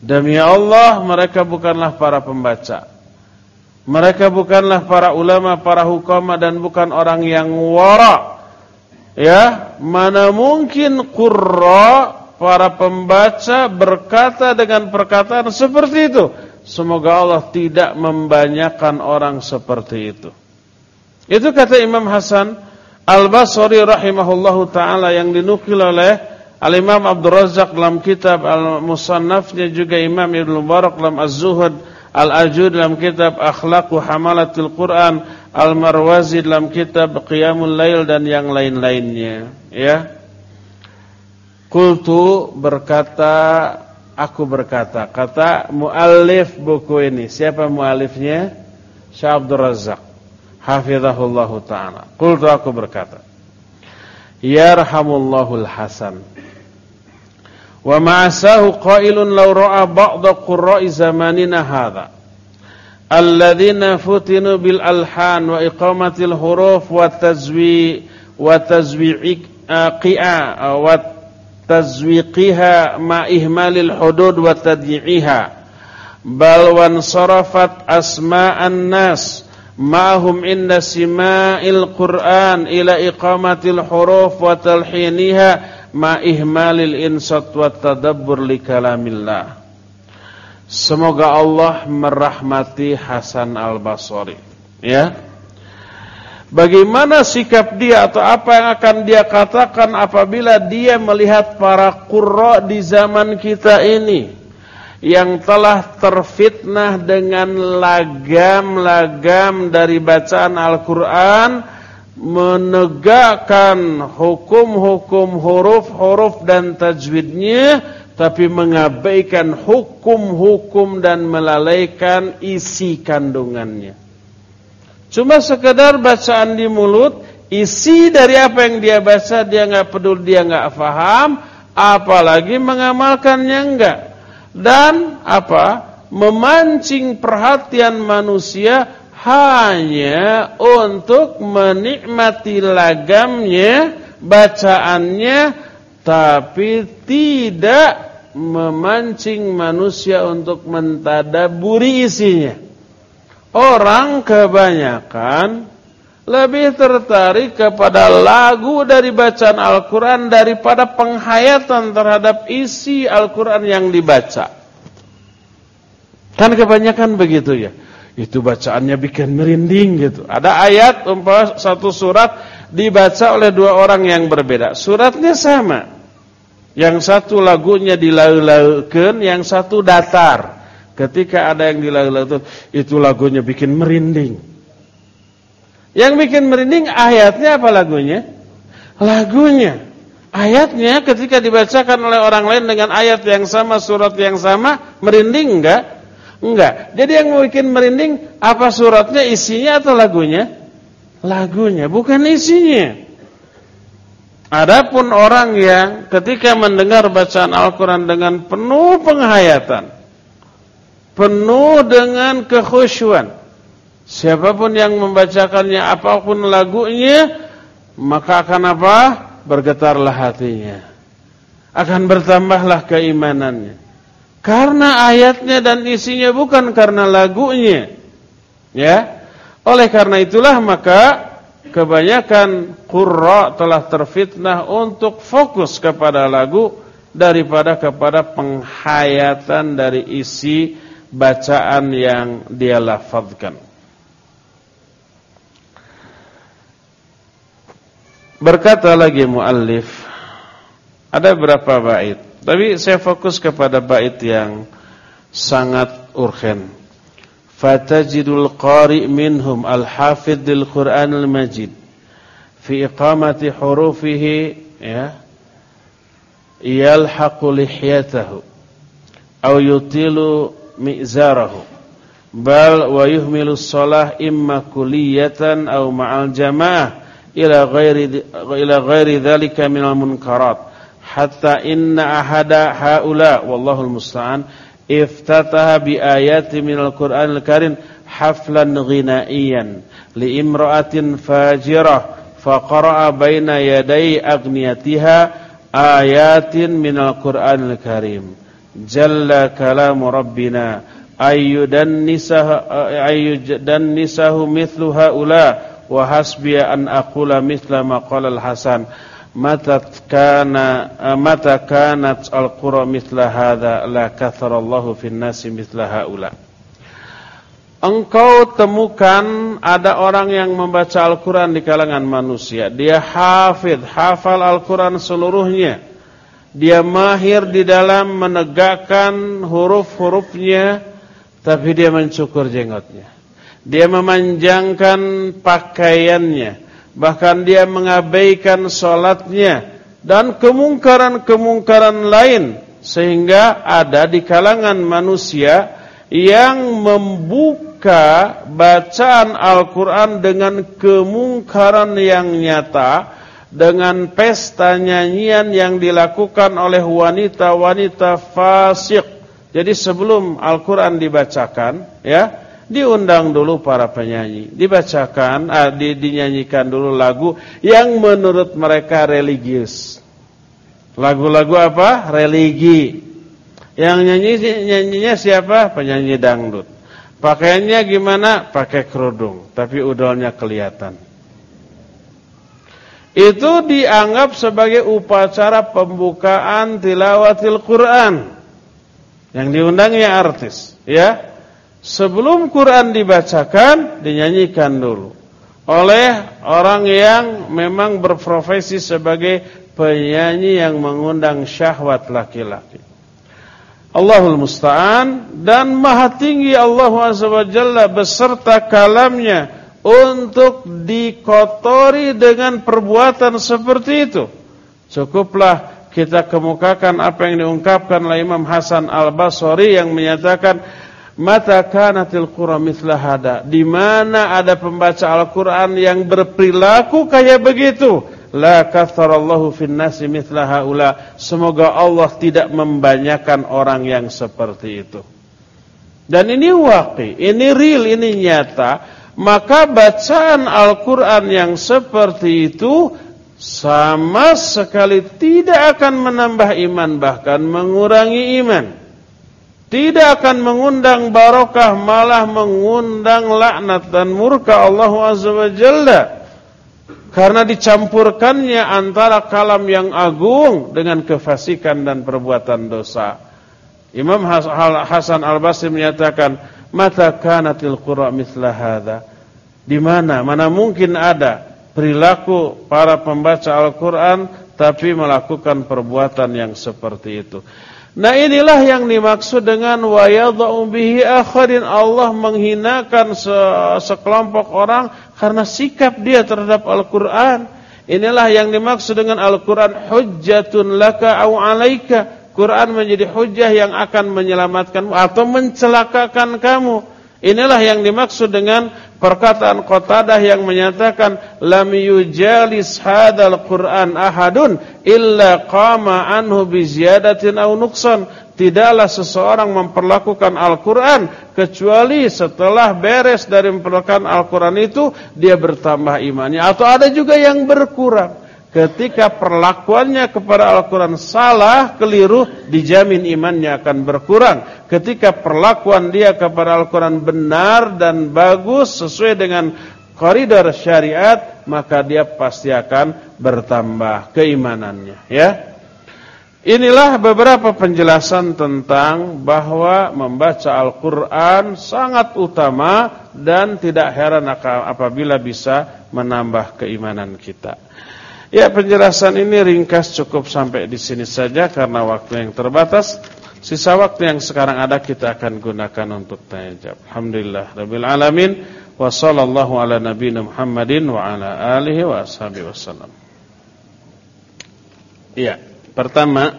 Demi Allah mereka bukanlah para pembaca. Mereka bukanlah para ulama, para hukama dan bukan orang yang wara. Ya, mana mungkin qurra para pembaca berkata dengan perkataan seperti itu. Semoga Allah tidak membanyakan orang seperti itu. Itu kata Imam Hasan Al-Basri rahimahullahu taala yang dinukil oleh Al-Imam Abdul Razak dalam kitab Al-Musannafnya juga Imam Ibnu Mubarak dalam Az-Zuhud Al-Ajud dalam kitab Akhlaqu Hamalatil Quran Al-Marwazi dalam kitab Qiyamul Lail dan yang lain-lainnya ya Kultu berkata, aku berkata. Kata muallif buku ini. Siapa muallifnya? Syekh Abdul Razak. Hafizahullahu ta'ala. Kultu aku berkata. Yarhamullahul Hasan. Wa ma'asahu qailun law ra'a ba'da qurra'i zamanina hadha. Alladzina futinu bil alhan wa iqamatil huruf wa tazwi wa tazwi'i qi'a wa tazwiqiha ma ihmalil hudud wa tadyi'iha bal wan sarafat asma'an nas ma'hum inda sima'il Qur'an ila iqamatil huruf wa talhiniha ma ihmalil insat wa tadabbur li kalamillah Semoga Allah merahmati Hasan Al-Basri. Ya. Bagaimana sikap dia atau apa yang akan dia katakan apabila dia melihat para qurra di zaman kita ini yang telah terfitnah dengan lagam-lagam dari bacaan Al-Qur'an menegakkan hukum-hukum huruf-huruf dan tajwidnya tapi mengabaikan hukum-hukum dan melalaikan isi kandungannya. Cuma sekedar bacaan di mulut, isi dari apa yang dia baca dia nggak peduli, dia nggak paham, apalagi mengamalkannya enggak. Dan apa? Memancing perhatian manusia hanya untuk menikmati lagamnya, bacaannya tapi tidak memancing manusia untuk mentadaburi isinya. Orang kebanyakan lebih tertarik kepada lagu dari bacaan Al-Quran daripada penghayatan terhadap isi Al-Quran yang dibaca. Kan kebanyakan begitu ya. Itu bacaannya bikin merinding gitu. Ada ayat umpama satu surat dibaca oleh dua orang yang berbeda. Suratnya sama. Yang satu lagunya dilau-laukan, yang satu datar. Ketika ada yang dilau-laukan, itu lagunya bikin merinding. Yang bikin merinding ayatnya apa lagunya? Lagunya. Ayatnya ketika dibacakan oleh orang lain dengan ayat yang sama, surat yang sama, merinding enggak? Enggak. Jadi yang bikin merinding apa suratnya, isinya atau lagunya? Lagunya, bukan isinya. Adapun orang yang ketika mendengar bacaan Al-Quran dengan penuh penghayatan, penuh dengan kekhusyuan, siapa pun yang membacakannya apa pun lagunya, maka akan apa? Bergetarlah hatinya. Akan bertambahlah keimanannya. Karena ayatnya dan isinya bukan karena lagunya. Ya. Oleh karena itulah maka kebanyakan qurra telah terfitnah untuk fokus kepada lagu daripada kepada penghayatan dari isi bacaan yang dia lafazkan. Berkata lagi muallif ada berapa bait, tapi saya fokus kepada bait yang sangat urgen. fatajidul qari minhum al-hafidhil Qur'anil Majid fi iqamati hurufihi ya yalhaqu lihyatahu aw yutilu مئزاره. بل ويهمل الصلاة إما كلية أو مع الجماعة إلى غير إلى غير ذلك من المنكرات. حتى إن أحد هؤلاء والله المستعان افتتح بآيات من القرآن الكريم حفلا غنائيا لامرأة فاجرة فقرأ بين يدي أغنيتها آيات من القرآن الكريم. Jalla kalamu rabbina ayyudan nisahu mithlu haula wa hasbiya an aqula mithla ma qala al-Hasan mata kana mata kanat al-qura mithla hadza la katharallahu fin nasi mithla haula Engkau temukan ada orang yang membaca Al-Quran di kalangan manusia. Dia hafid, hafal Al-Quran seluruhnya. Dia mahir di dalam menegakkan huruf-hurufnya, tapi dia mencukur jenggotnya. Dia memanjangkan pakaiannya bahkan dia mengabaikan sholatnya dan kemungkaran-kemungkaran lain sehingga ada di kalangan manusia yang membuka bacaan Al-Quran dengan kemungkaran yang nyata dengan pesta nyanyian yang dilakukan oleh wanita-wanita fasik. Jadi sebelum Al-Quran dibacakan, ya, diundang dulu para penyanyi, dibacakan, ah, di, dinyanyikan dulu lagu yang menurut mereka religius. Lagu-lagu apa? Religi. Yang nyanyi nyanyinya siapa? Penyanyi dangdut. Pakaiannya gimana? Pakai kerudung, tapi udolnya kelihatan. Itu dianggap sebagai upacara pembukaan tilawatil Quran. Yang diundangi artis, ya. Sebelum Quran dibacakan, dinyanyikan dulu oleh orang yang memang berprofesi sebagai penyanyi yang mengundang syahwat laki-laki. Allahul Musta'an dan maha tinggi Allah Azza wa Jalla beserta kalamnya untuk dikotori dengan perbuatan seperti itu. Cukuplah kita kemukakan apa yang diungkapkan oleh Imam Hasan Al-Basri yang menyatakan mata kanatil qura mithla hada. Di mana ada pembaca Al-Qur'an yang berperilaku kayak begitu? La katharallahu fin nasi mithla haula. Semoga Allah tidak membanyakan orang yang seperti itu. Dan ini waqi ini real ini nyata maka bacaan Al-Qur'an yang seperti itu sama sekali tidak akan menambah iman bahkan mengurangi iman. Tidak akan mengundang barokah malah mengundang laknat dan murka Allah Azza karena dicampurkannya antara kalam yang agung dengan kefasikan dan perbuatan dosa. Imam Hasan Al-Basri menyatakan mata kanatil qura mithla hadza di mana? Mana mungkin ada perilaku para pembaca Al-Qur'an tapi melakukan perbuatan yang seperti itu. Nah inilah yang dimaksud dengan wa yadha'u bihi akharin. Allah menghinakan se sekelompok orang karena sikap dia terhadap Al-Qur'an. Inilah yang dimaksud dengan Al-Qur'an. Hujjatun laka au 'alaika. Quran menjadi hujjah yang akan menyelamatkanmu atau mencelakakan kamu. Inilah yang dimaksud dengan perkataan Qatadah yang menyatakan lam yujalis hadzal Qur'an ahadun illa qama anhu bi ziyadatin aw nuqsan. Tidaklah seseorang memperlakukan Al-Qur'an kecuali setelah beres dari memperlakukan Al-Qur'an itu dia bertambah imannya atau ada juga yang berkurang ketika perlakuannya kepada Al-Quran salah, keliru, dijamin imannya akan berkurang. Ketika perlakuan dia kepada Al-Quran benar dan bagus sesuai dengan koridor syariat, maka dia pasti akan bertambah keimanannya. Ya. Inilah beberapa penjelasan tentang bahwa membaca Al-Quran sangat utama dan tidak heran apabila bisa menambah keimanan kita. Ya penjelasan ini ringkas cukup sampai di sini saja karena waktu yang terbatas. Sisa waktu yang sekarang ada kita akan gunakan untuk tanya jawab. Alhamdulillah rabbil alamin wa sallallahu ala nabiyina Muhammadin wa ala alihi wa wasallam. Iya, pertama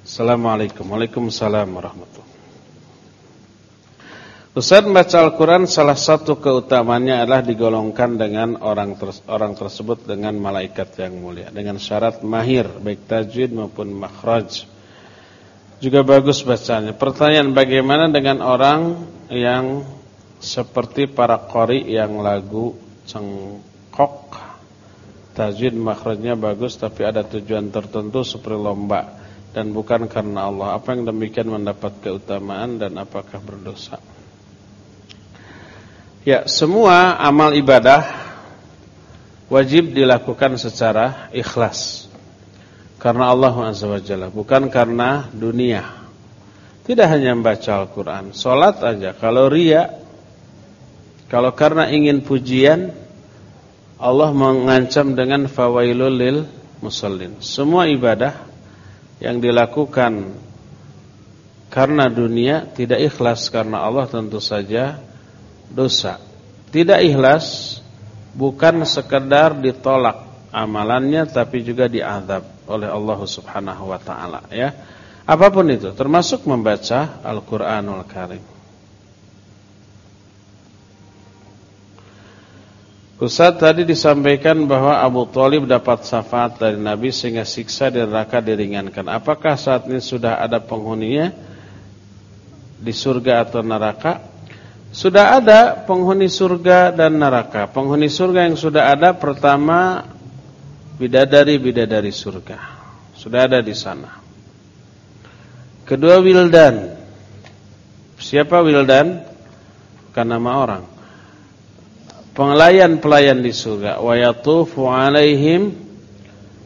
Assalamualaikum Waalaikumsalam warahmatullahi Ustaz baca Al-Quran salah satu keutamaannya adalah digolongkan dengan orang ters orang tersebut dengan malaikat yang mulia dengan syarat mahir baik tajwid maupun makhraj. Juga bagus bacanya. Pertanyaan bagaimana dengan orang yang seperti para qori yang lagu cengkok tajwid makhrajnya bagus tapi ada tujuan tertentu seperti lomba dan bukan karena Allah. Apa yang demikian mendapat keutamaan dan apakah berdosa? Ya, semua amal ibadah wajib dilakukan secara ikhlas. Karena Allah Azza wa Jalla, bukan karena dunia. Tidak hanya membaca Al-Qur'an, salat aja kalau ria kalau karena ingin pujian Allah mengancam dengan fawailul lil musallin. Semua ibadah yang dilakukan karena dunia tidak ikhlas karena Allah tentu saja dosa. Tidak ikhlas bukan sekedar ditolak amalannya tapi juga diazab oleh Allah Subhanahu wa taala ya. Apa pun itu termasuk membaca Al-Qur'anul Karim. Ustaz tadi disampaikan bahwa Abu Talib dapat syafaat dari Nabi sehingga siksa di neraka diringankan. Apakah saat ini sudah ada penghuninya di surga atau neraka? Sudah ada penghuni surga dan neraka. Penghuni surga yang sudah ada pertama bidadari-bidadari surga. Sudah ada di sana. Kedua wildan. Siapa wildan? Bukan nama orang. Pelayan-pelayan di surga. Wa yatufu alaihim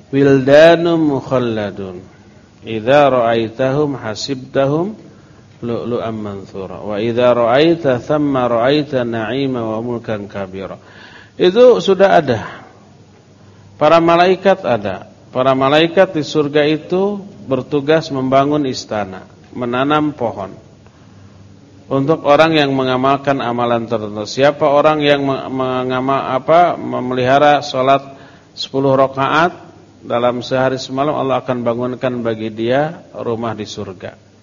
wildanum mukhalladun. Idza ra'aitahum hasibtahum lu'lu'an manthura wa idza ra'aita thamma ra'aita na'ima wa mulkan kabira. Itu sudah ada. Para malaikat ada. Para malaikat di surga itu bertugas membangun istana, menanam pohon. Untuk orang yang mengamalkan amalan tertentu. Siapa orang yang mengamal apa memelihara salat 10 rakaat dalam sehari semalam Allah akan bangunkan bagi dia rumah di surga.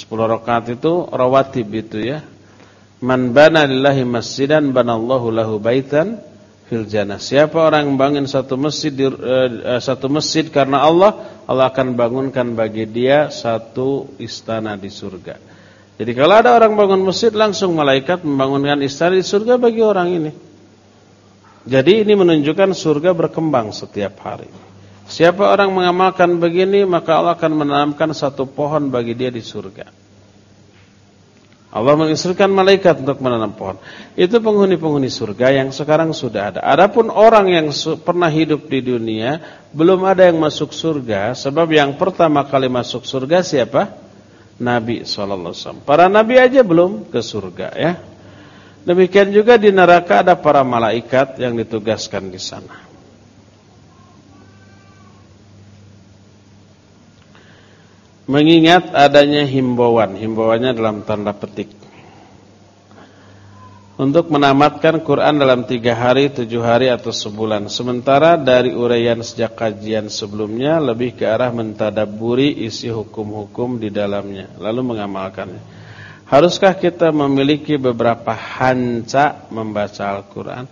10 rakaat itu rawatib itu ya. Man bana lillahi masjidan banallahu lahu baitan fil jannah. Siapa orang bangun satu masjid di, uh, satu masjid karena Allah, Allah akan bangunkan bagi dia satu istana di surga. Jadi kalau ada orang bangun masjid langsung malaikat membangunkan istana di surga bagi orang ini. Jadi ini menunjukkan surga berkembang setiap hari. Siapa orang mengamalkan begini maka Allah akan menanamkan satu pohon bagi dia di surga. Allah menginstruksikan malaikat untuk menanam pohon. Itu penghuni-penghuni surga yang sekarang sudah ada. Adapun orang yang pernah hidup di dunia belum ada yang masuk surga sebab yang pertama kali masuk surga siapa? Nabi SAW. Para Nabi aja belum ke surga ya. Demikian juga di neraka ada para malaikat yang ditugaskan di sana. Mengingat adanya himbauan, himbauannya dalam tanda petik untuk menamatkan Quran dalam tiga hari, tujuh hari atau sebulan. Sementara dari uraian sejak kajian sebelumnya lebih ke arah mentadaburi isi hukum-hukum di dalamnya, lalu mengamalkannya. Haruskah kita memiliki beberapa hanca membaca Al-Quran?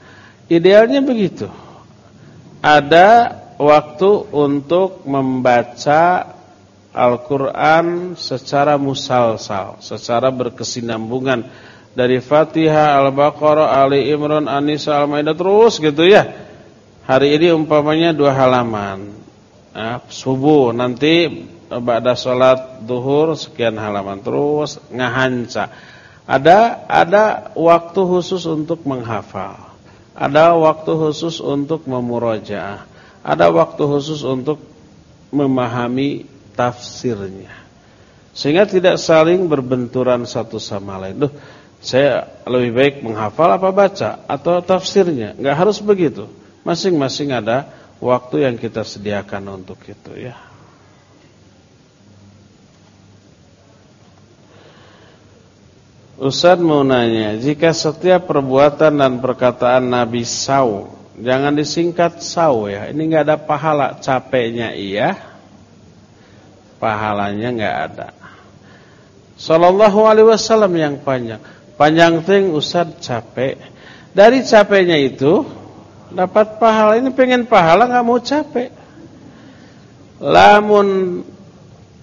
Idealnya begitu. Ada waktu untuk membaca Al-Quran secara musalsal, secara berkesinambungan dari Fatihah, Al-Baqarah, Ali Imran, An-Nisa, Al-Maidah terus gitu ya. Hari ini umpamanya dua halaman. Nah, subuh nanti pada sholat duhur sekian halaman terus ngahanca. Ada ada waktu khusus untuk menghafal. Ada waktu khusus untuk memurojaah. Ada waktu khusus untuk memahami tafsirnya. Sehingga tidak saling berbenturan satu sama lain. Duh, saya lebih baik menghafal apa baca atau tafsirnya. Enggak harus begitu. Masing-masing ada waktu yang kita sediakan untuk itu ya. Ustaz mau nanya, jika setiap perbuatan dan perkataan Nabi saw, jangan disingkat saw ya. Ini enggak ada pahala, capeknya iya. Pahalanya enggak ada. Sallallahu alaihi wasallam yang panjang. Panjang ting Ustaz capek. Dari capeknya itu dapat pahala. Ini pengen pahala nggak mau capek. Lamun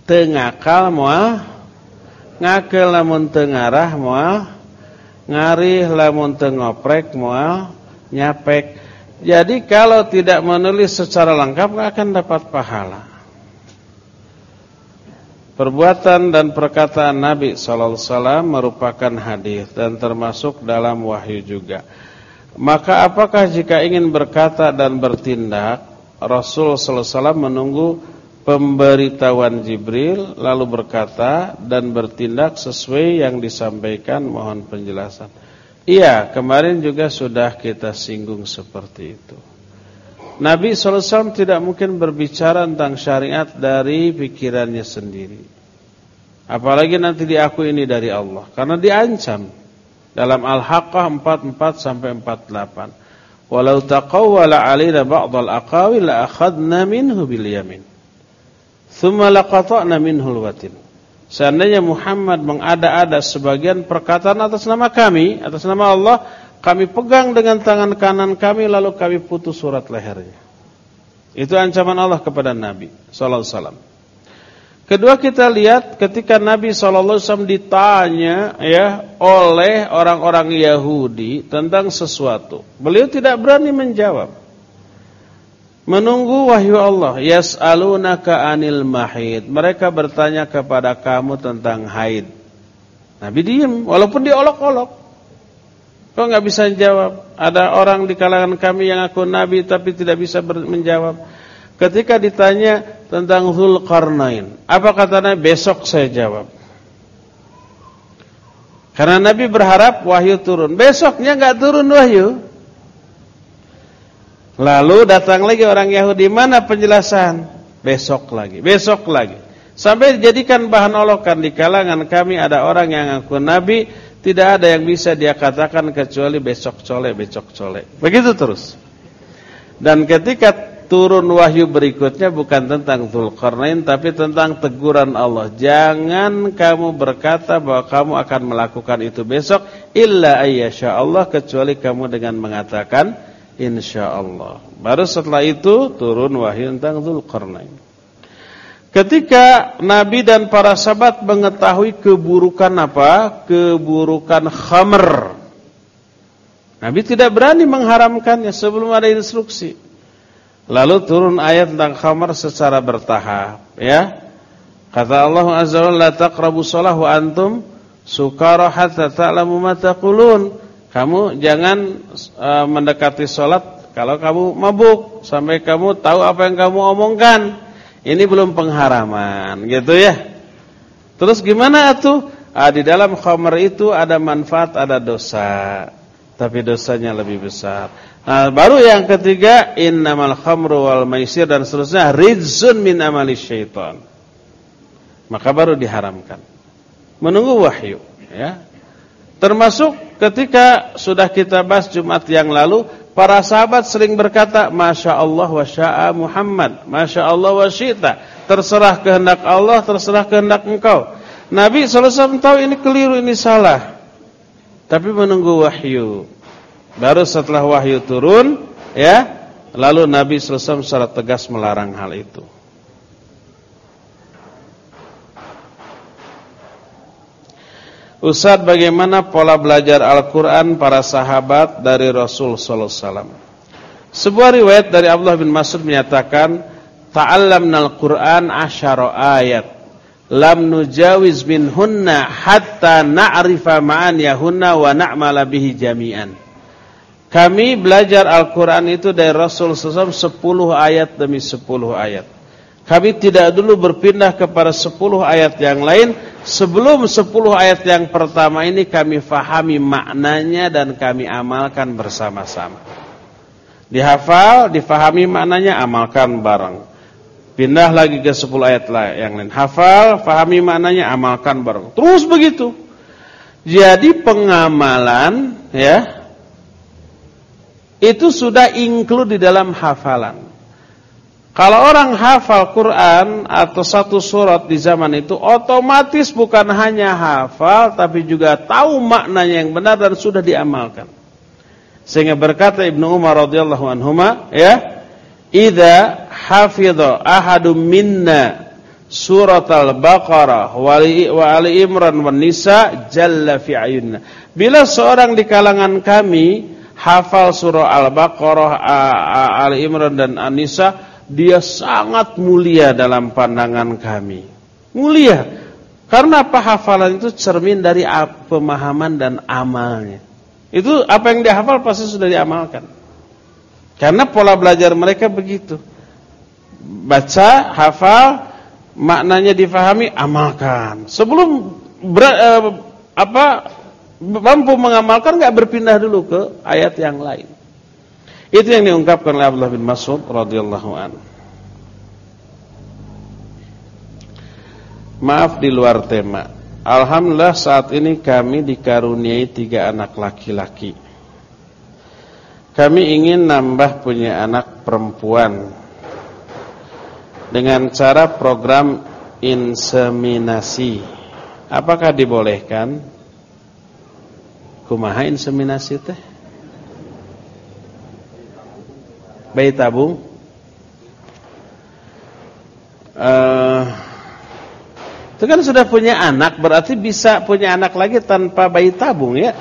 tengakal moal ngakel lamun tengarah moal ngarih lamun tengoprek moal nyapek. Jadi kalau tidak menulis secara lengkap nggak akan dapat pahala. Perbuatan dan perkataan Nabi sallallahu alaihi wasallam merupakan hadis dan termasuk dalam wahyu juga. Maka apakah jika ingin berkata dan bertindak Rasul sallallahu alaihi wasallam menunggu pemberitahuan Jibril lalu berkata dan bertindak sesuai yang disampaikan mohon penjelasan. Iya, kemarin juga sudah kita singgung seperti itu. Nabi SAW tidak mungkin berbicara tentang syariat dari pikirannya sendiri. Apalagi nanti diakui ini dari Allah. Karena diancam. Dalam Al-Haqqah 44 sampai 48. Walau taqawwala alina ba'dal aqawi la akhadna minhu bil yamin. Thumma laqata'na minhu watin. Seandainya Muhammad mengada-ada sebagian perkataan atas nama kami, atas nama Allah, kami pegang dengan tangan kanan kami lalu kami putus surat lehernya. Itu ancaman Allah kepada Nabi sallallahu alaihi wasallam. Kedua kita lihat ketika Nabi sallallahu alaihi wasallam ditanya ya oleh orang-orang Yahudi tentang sesuatu. Beliau tidak berani menjawab. Menunggu wahyu Allah. Yas'alunaka anil mahid. Mereka bertanya kepada kamu tentang haid. Nabi diam walaupun diolok-olok. Kok nggak bisa jawab? Ada orang di kalangan kami yang aku nabi tapi tidak bisa menjawab. ketika ditanya tentang Zulkarnain, apa kata Nabi? Besok saya jawab. Karena Nabi berharap wahyu turun. Besoknya nggak turun wahyu. Lalu datang lagi orang Yahudi, mana penjelasan? Besok lagi, besok lagi. Sampai dijadikan bahan olokan di kalangan kami ada orang yang ngaku Nabi, tidak ada yang bisa dia katakan kecuali besok cole, besok cole. Begitu terus. Dan ketika turun wahyu berikutnya bukan tentang Zulkarnain tapi tentang teguran Allah. Jangan kamu berkata bahwa kamu akan melakukan itu besok illa ayyasha Allah kecuali kamu dengan mengatakan insyaallah. Baru setelah itu turun wahyu tentang Zulkarnain. Ketika Nabi dan para sahabat mengetahui keburukan apa? Keburukan khamr. Nabi tidak berani mengharamkannya sebelum ada instruksi. Lalu turun ayat tentang khamr secara bertahap, ya. Kata Allah Azza wa Jalla, "Taqrabu shalah wa antum sukara hatta ta'lamu ma taqulun." Kamu jangan uh, mendekati salat kalau kamu mabuk sampai kamu tahu apa yang kamu omongkan. Ini belum pengharaman, gitu ya. Terus gimana tuh? Ah, di dalam khamr itu ada manfaat, ada dosa. Tapi dosanya lebih besar. Nah, baru yang ketiga, innamal khamru wal maisir dan seterusnya rizun min amali syaitan. Maka baru diharamkan. Menunggu wahyu, ya. Termasuk ketika sudah kita bahas Jumat yang lalu Para sahabat sering berkata, Masya Allah wa sya'a Muhammad. Masya Allah wa syi'ta. Terserah kehendak Allah, terserah kehendak engkau. Nabi SAW tahu ini keliru, ini salah. Tapi menunggu wahyu. Baru setelah wahyu turun, ya, lalu Nabi SAW secara tegas melarang hal itu. Ustaz bagaimana pola belajar Al-Quran para sahabat dari Rasul Sallallahu Alaihi Wasallam? Sebuah riwayat dari Abdullah bin Mas'ud menyatakan, Ta'allamna Al-Quran asyara ayat, lam nujawiz min hunna hatta na'rifa ma'aniyahunna wa na'mala bihi jami'an. Kami belajar Al-Quran itu dari Rasul SAW 10 ayat demi 10 ayat. Kami tidak dulu berpindah kepada 10 ayat yang lain Sebelum 10 ayat yang pertama ini kami fahami maknanya dan kami amalkan bersama-sama. Dihafal, difahami maknanya, amalkan bareng. Pindah lagi ke 10 ayat yang lain. Hafal, fahami maknanya, amalkan bareng. Terus begitu. Jadi pengamalan ya itu sudah include di dalam hafalan. Kalau orang hafal Quran atau satu surat di zaman itu otomatis bukan hanya hafal tapi juga tahu maknanya yang benar dan sudah diamalkan. Sehingga berkata Ibnu Umar radhiyallahu anhuma ya, "Idza hafidha ahadum minna surat al-Baqarah wa Ali Imran wan Nisa jalla fi ayunna." Bila seorang di kalangan kami hafal surah Al-Baqarah, Ali Imran dan An-Nisa dia sangat mulia dalam pandangan kami. Mulia. Karena apa hafalan itu cermin dari pemahaman dan amalnya. Itu apa yang dihafal pasti sudah diamalkan. Karena pola belajar mereka begitu. Baca, hafal, maknanya difahami, amalkan. Sebelum ber, eh, apa mampu mengamalkan nggak berpindah dulu ke ayat yang lain. Itu yang diungkapkan oleh Abdullah bin Mas'ud radhiyallahu anhu. Maaf di luar tema. Alhamdulillah saat ini kami dikaruniai tiga anak laki-laki. Kami ingin nambah punya anak perempuan dengan cara program inseminasi. Apakah dibolehkan? Kumaha inseminasi teh? bayi tabung uh, itu kan sudah punya anak berarti bisa punya anak lagi tanpa bayi tabung ya?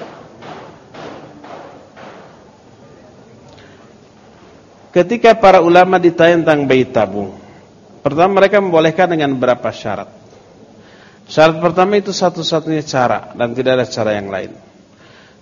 Ketika para ulama ditanya tentang bayi tabung pertama mereka membolehkan dengan beberapa syarat. Syarat pertama itu satu-satunya cara dan tidak ada cara yang lain.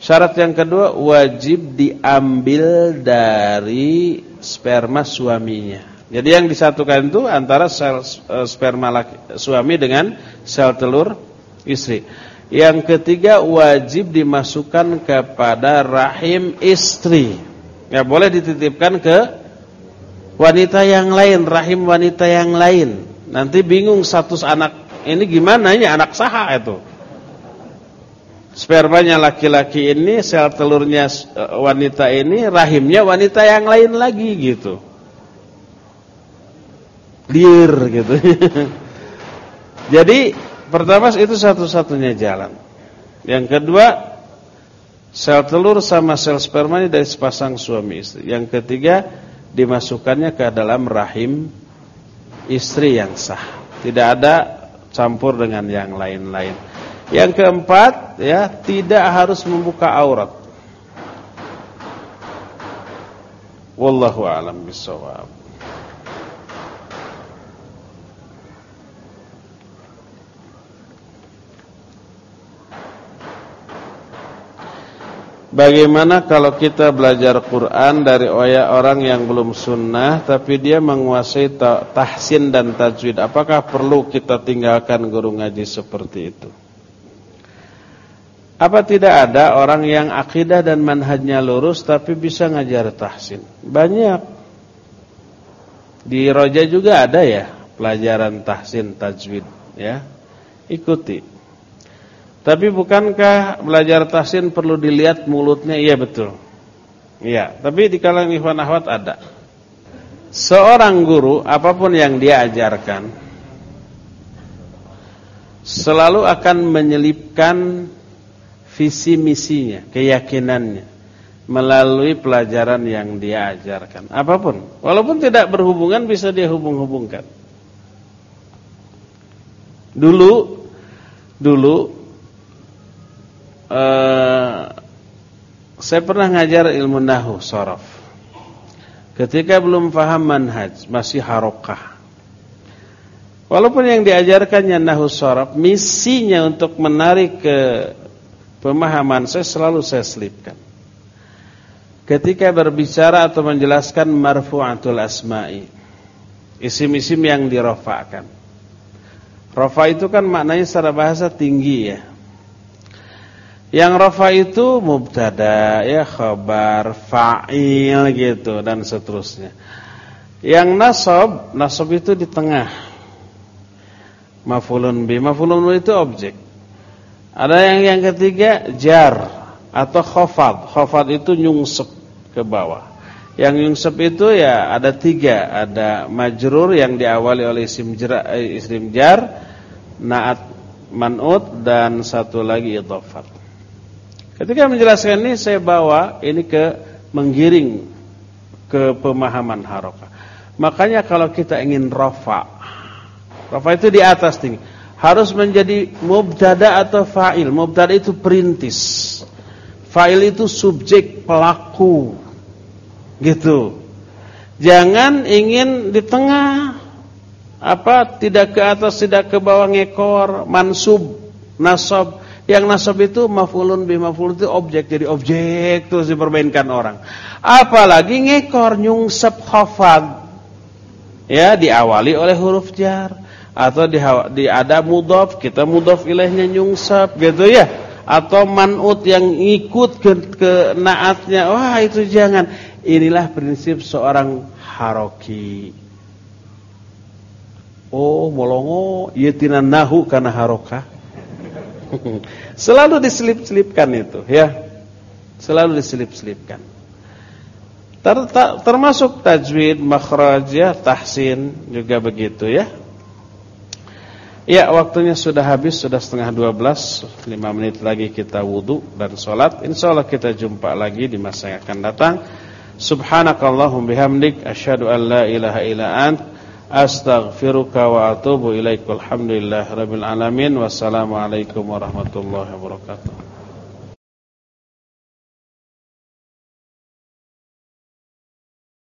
Syarat yang kedua wajib diambil dari sperma suaminya. Jadi yang disatukan itu antara sel uh, sperma laki, suami dengan sel telur istri. Yang ketiga wajib dimasukkan kepada rahim istri. Ya boleh dititipkan ke wanita yang lain, rahim wanita yang lain. Nanti bingung status anak ini gimana ini anak saha itu. Spermanya laki-laki ini, sel telurnya eh, wanita ini, rahimnya wanita yang lain lagi gitu. Liar gitu. Jadi pertama itu satu-satunya jalan. Yang kedua sel telur sama sel sperma ini dari sepasang suami istri. Yang ketiga dimasukkannya ke dalam rahim istri yang sah. Tidak ada campur dengan yang lain-lain. Yang keempat, ya, tidak harus membuka aurat. Wallahu a'lam bishawab. Bagaimana kalau kita belajar Quran dari orang yang belum sunnah Tapi dia menguasai tahsin dan tajwid? Apakah perlu kita tinggalkan guru ngaji seperti itu? Apa tidak ada orang yang akidah dan manhajnya lurus Tapi bisa ngajar tahsin? Banyak. Di Roja juga ada ya Pelajaran tahsin tajwid ya. Ikuti tapi bukankah belajar tahsin perlu dilihat mulutnya? Iya betul. Iya, tapi di kalangan ikhwan ahwat ada. Seorang guru apa pun yang dia ajarkan selalu akan menyelipkan visi misinya, keyakinannya melalui pelajaran yang dia ajarkan. Apa pun, walaupun tidak berhubungan bisa dia hubung-hubungkan. Dulu dulu uh, saya pernah ngajar ilmu nahu sorof. Ketika belum paham manhaj, masih harokah. Walaupun yang diajarkannya nahu sorof, misinya untuk menarik ke pemahaman saya selalu saya selipkan. Ketika berbicara atau menjelaskan marfu'atul asma'i, isim-isim yang dirofakan. Rofa itu kan maknanya secara bahasa tinggi ya. Yang rafa itu mubtada, ya khabar, fa'il gitu dan seterusnya. Yang nasab, nasab itu di tengah. Mafulun bi, mafulun bi itu objek. Ada yang yang ketiga jar atau khafad. Khafad itu nyungsep ke bawah. Yang nyungsep itu ya ada tiga, ada majrur yang diawali oleh isim jar, eh, isim jar, naat man'ut dan satu lagi idhafat. Ketika menjelaskan ini saya bawa ini ke menggiring ke pemahaman harokah. Makanya kalau kita ingin rafa, rafa itu di atas tinggi, harus menjadi mubtada atau fa'il. Mubtada itu perintis. Fa'il itu subjek pelaku. Gitu. Jangan ingin di tengah apa tidak ke atas tidak ke bawah ngekor mansub nasab yang nasab itu maf'ulun bi maf'ul itu objek jadi objek terus dipermainkan orang. Apalagi ngekor nyungsep khafad. Ya, diawali oleh huruf jar atau di, di ada mudhaf, kita mudhaf ilaihnya nyungsep gitu ya. Atau man'ut yang ikut ke, ke naatnya. Wah, itu jangan. Inilah prinsip seorang haroki. Oh, molongo, yetinan nahu karena harokah. Selalu diselip-selipkan itu, ya. Selalu diselip-selipkan. Ter termasuk tajwid, makhraj, ya, tahsin juga begitu ya. Ya, waktunya sudah habis, sudah setengah dua belas, lima menit lagi kita wudhu dan sholat. Insya Allah kita jumpa lagi di masa yang akan datang. Subhanakallahum bihamdik, asyhadu an la ilaha illa ant, astaghfiruka wa atubu ilaik. Alhamdulillah rabbil alamin. Wassalamualaikum warahmatullahi wabarakatuh.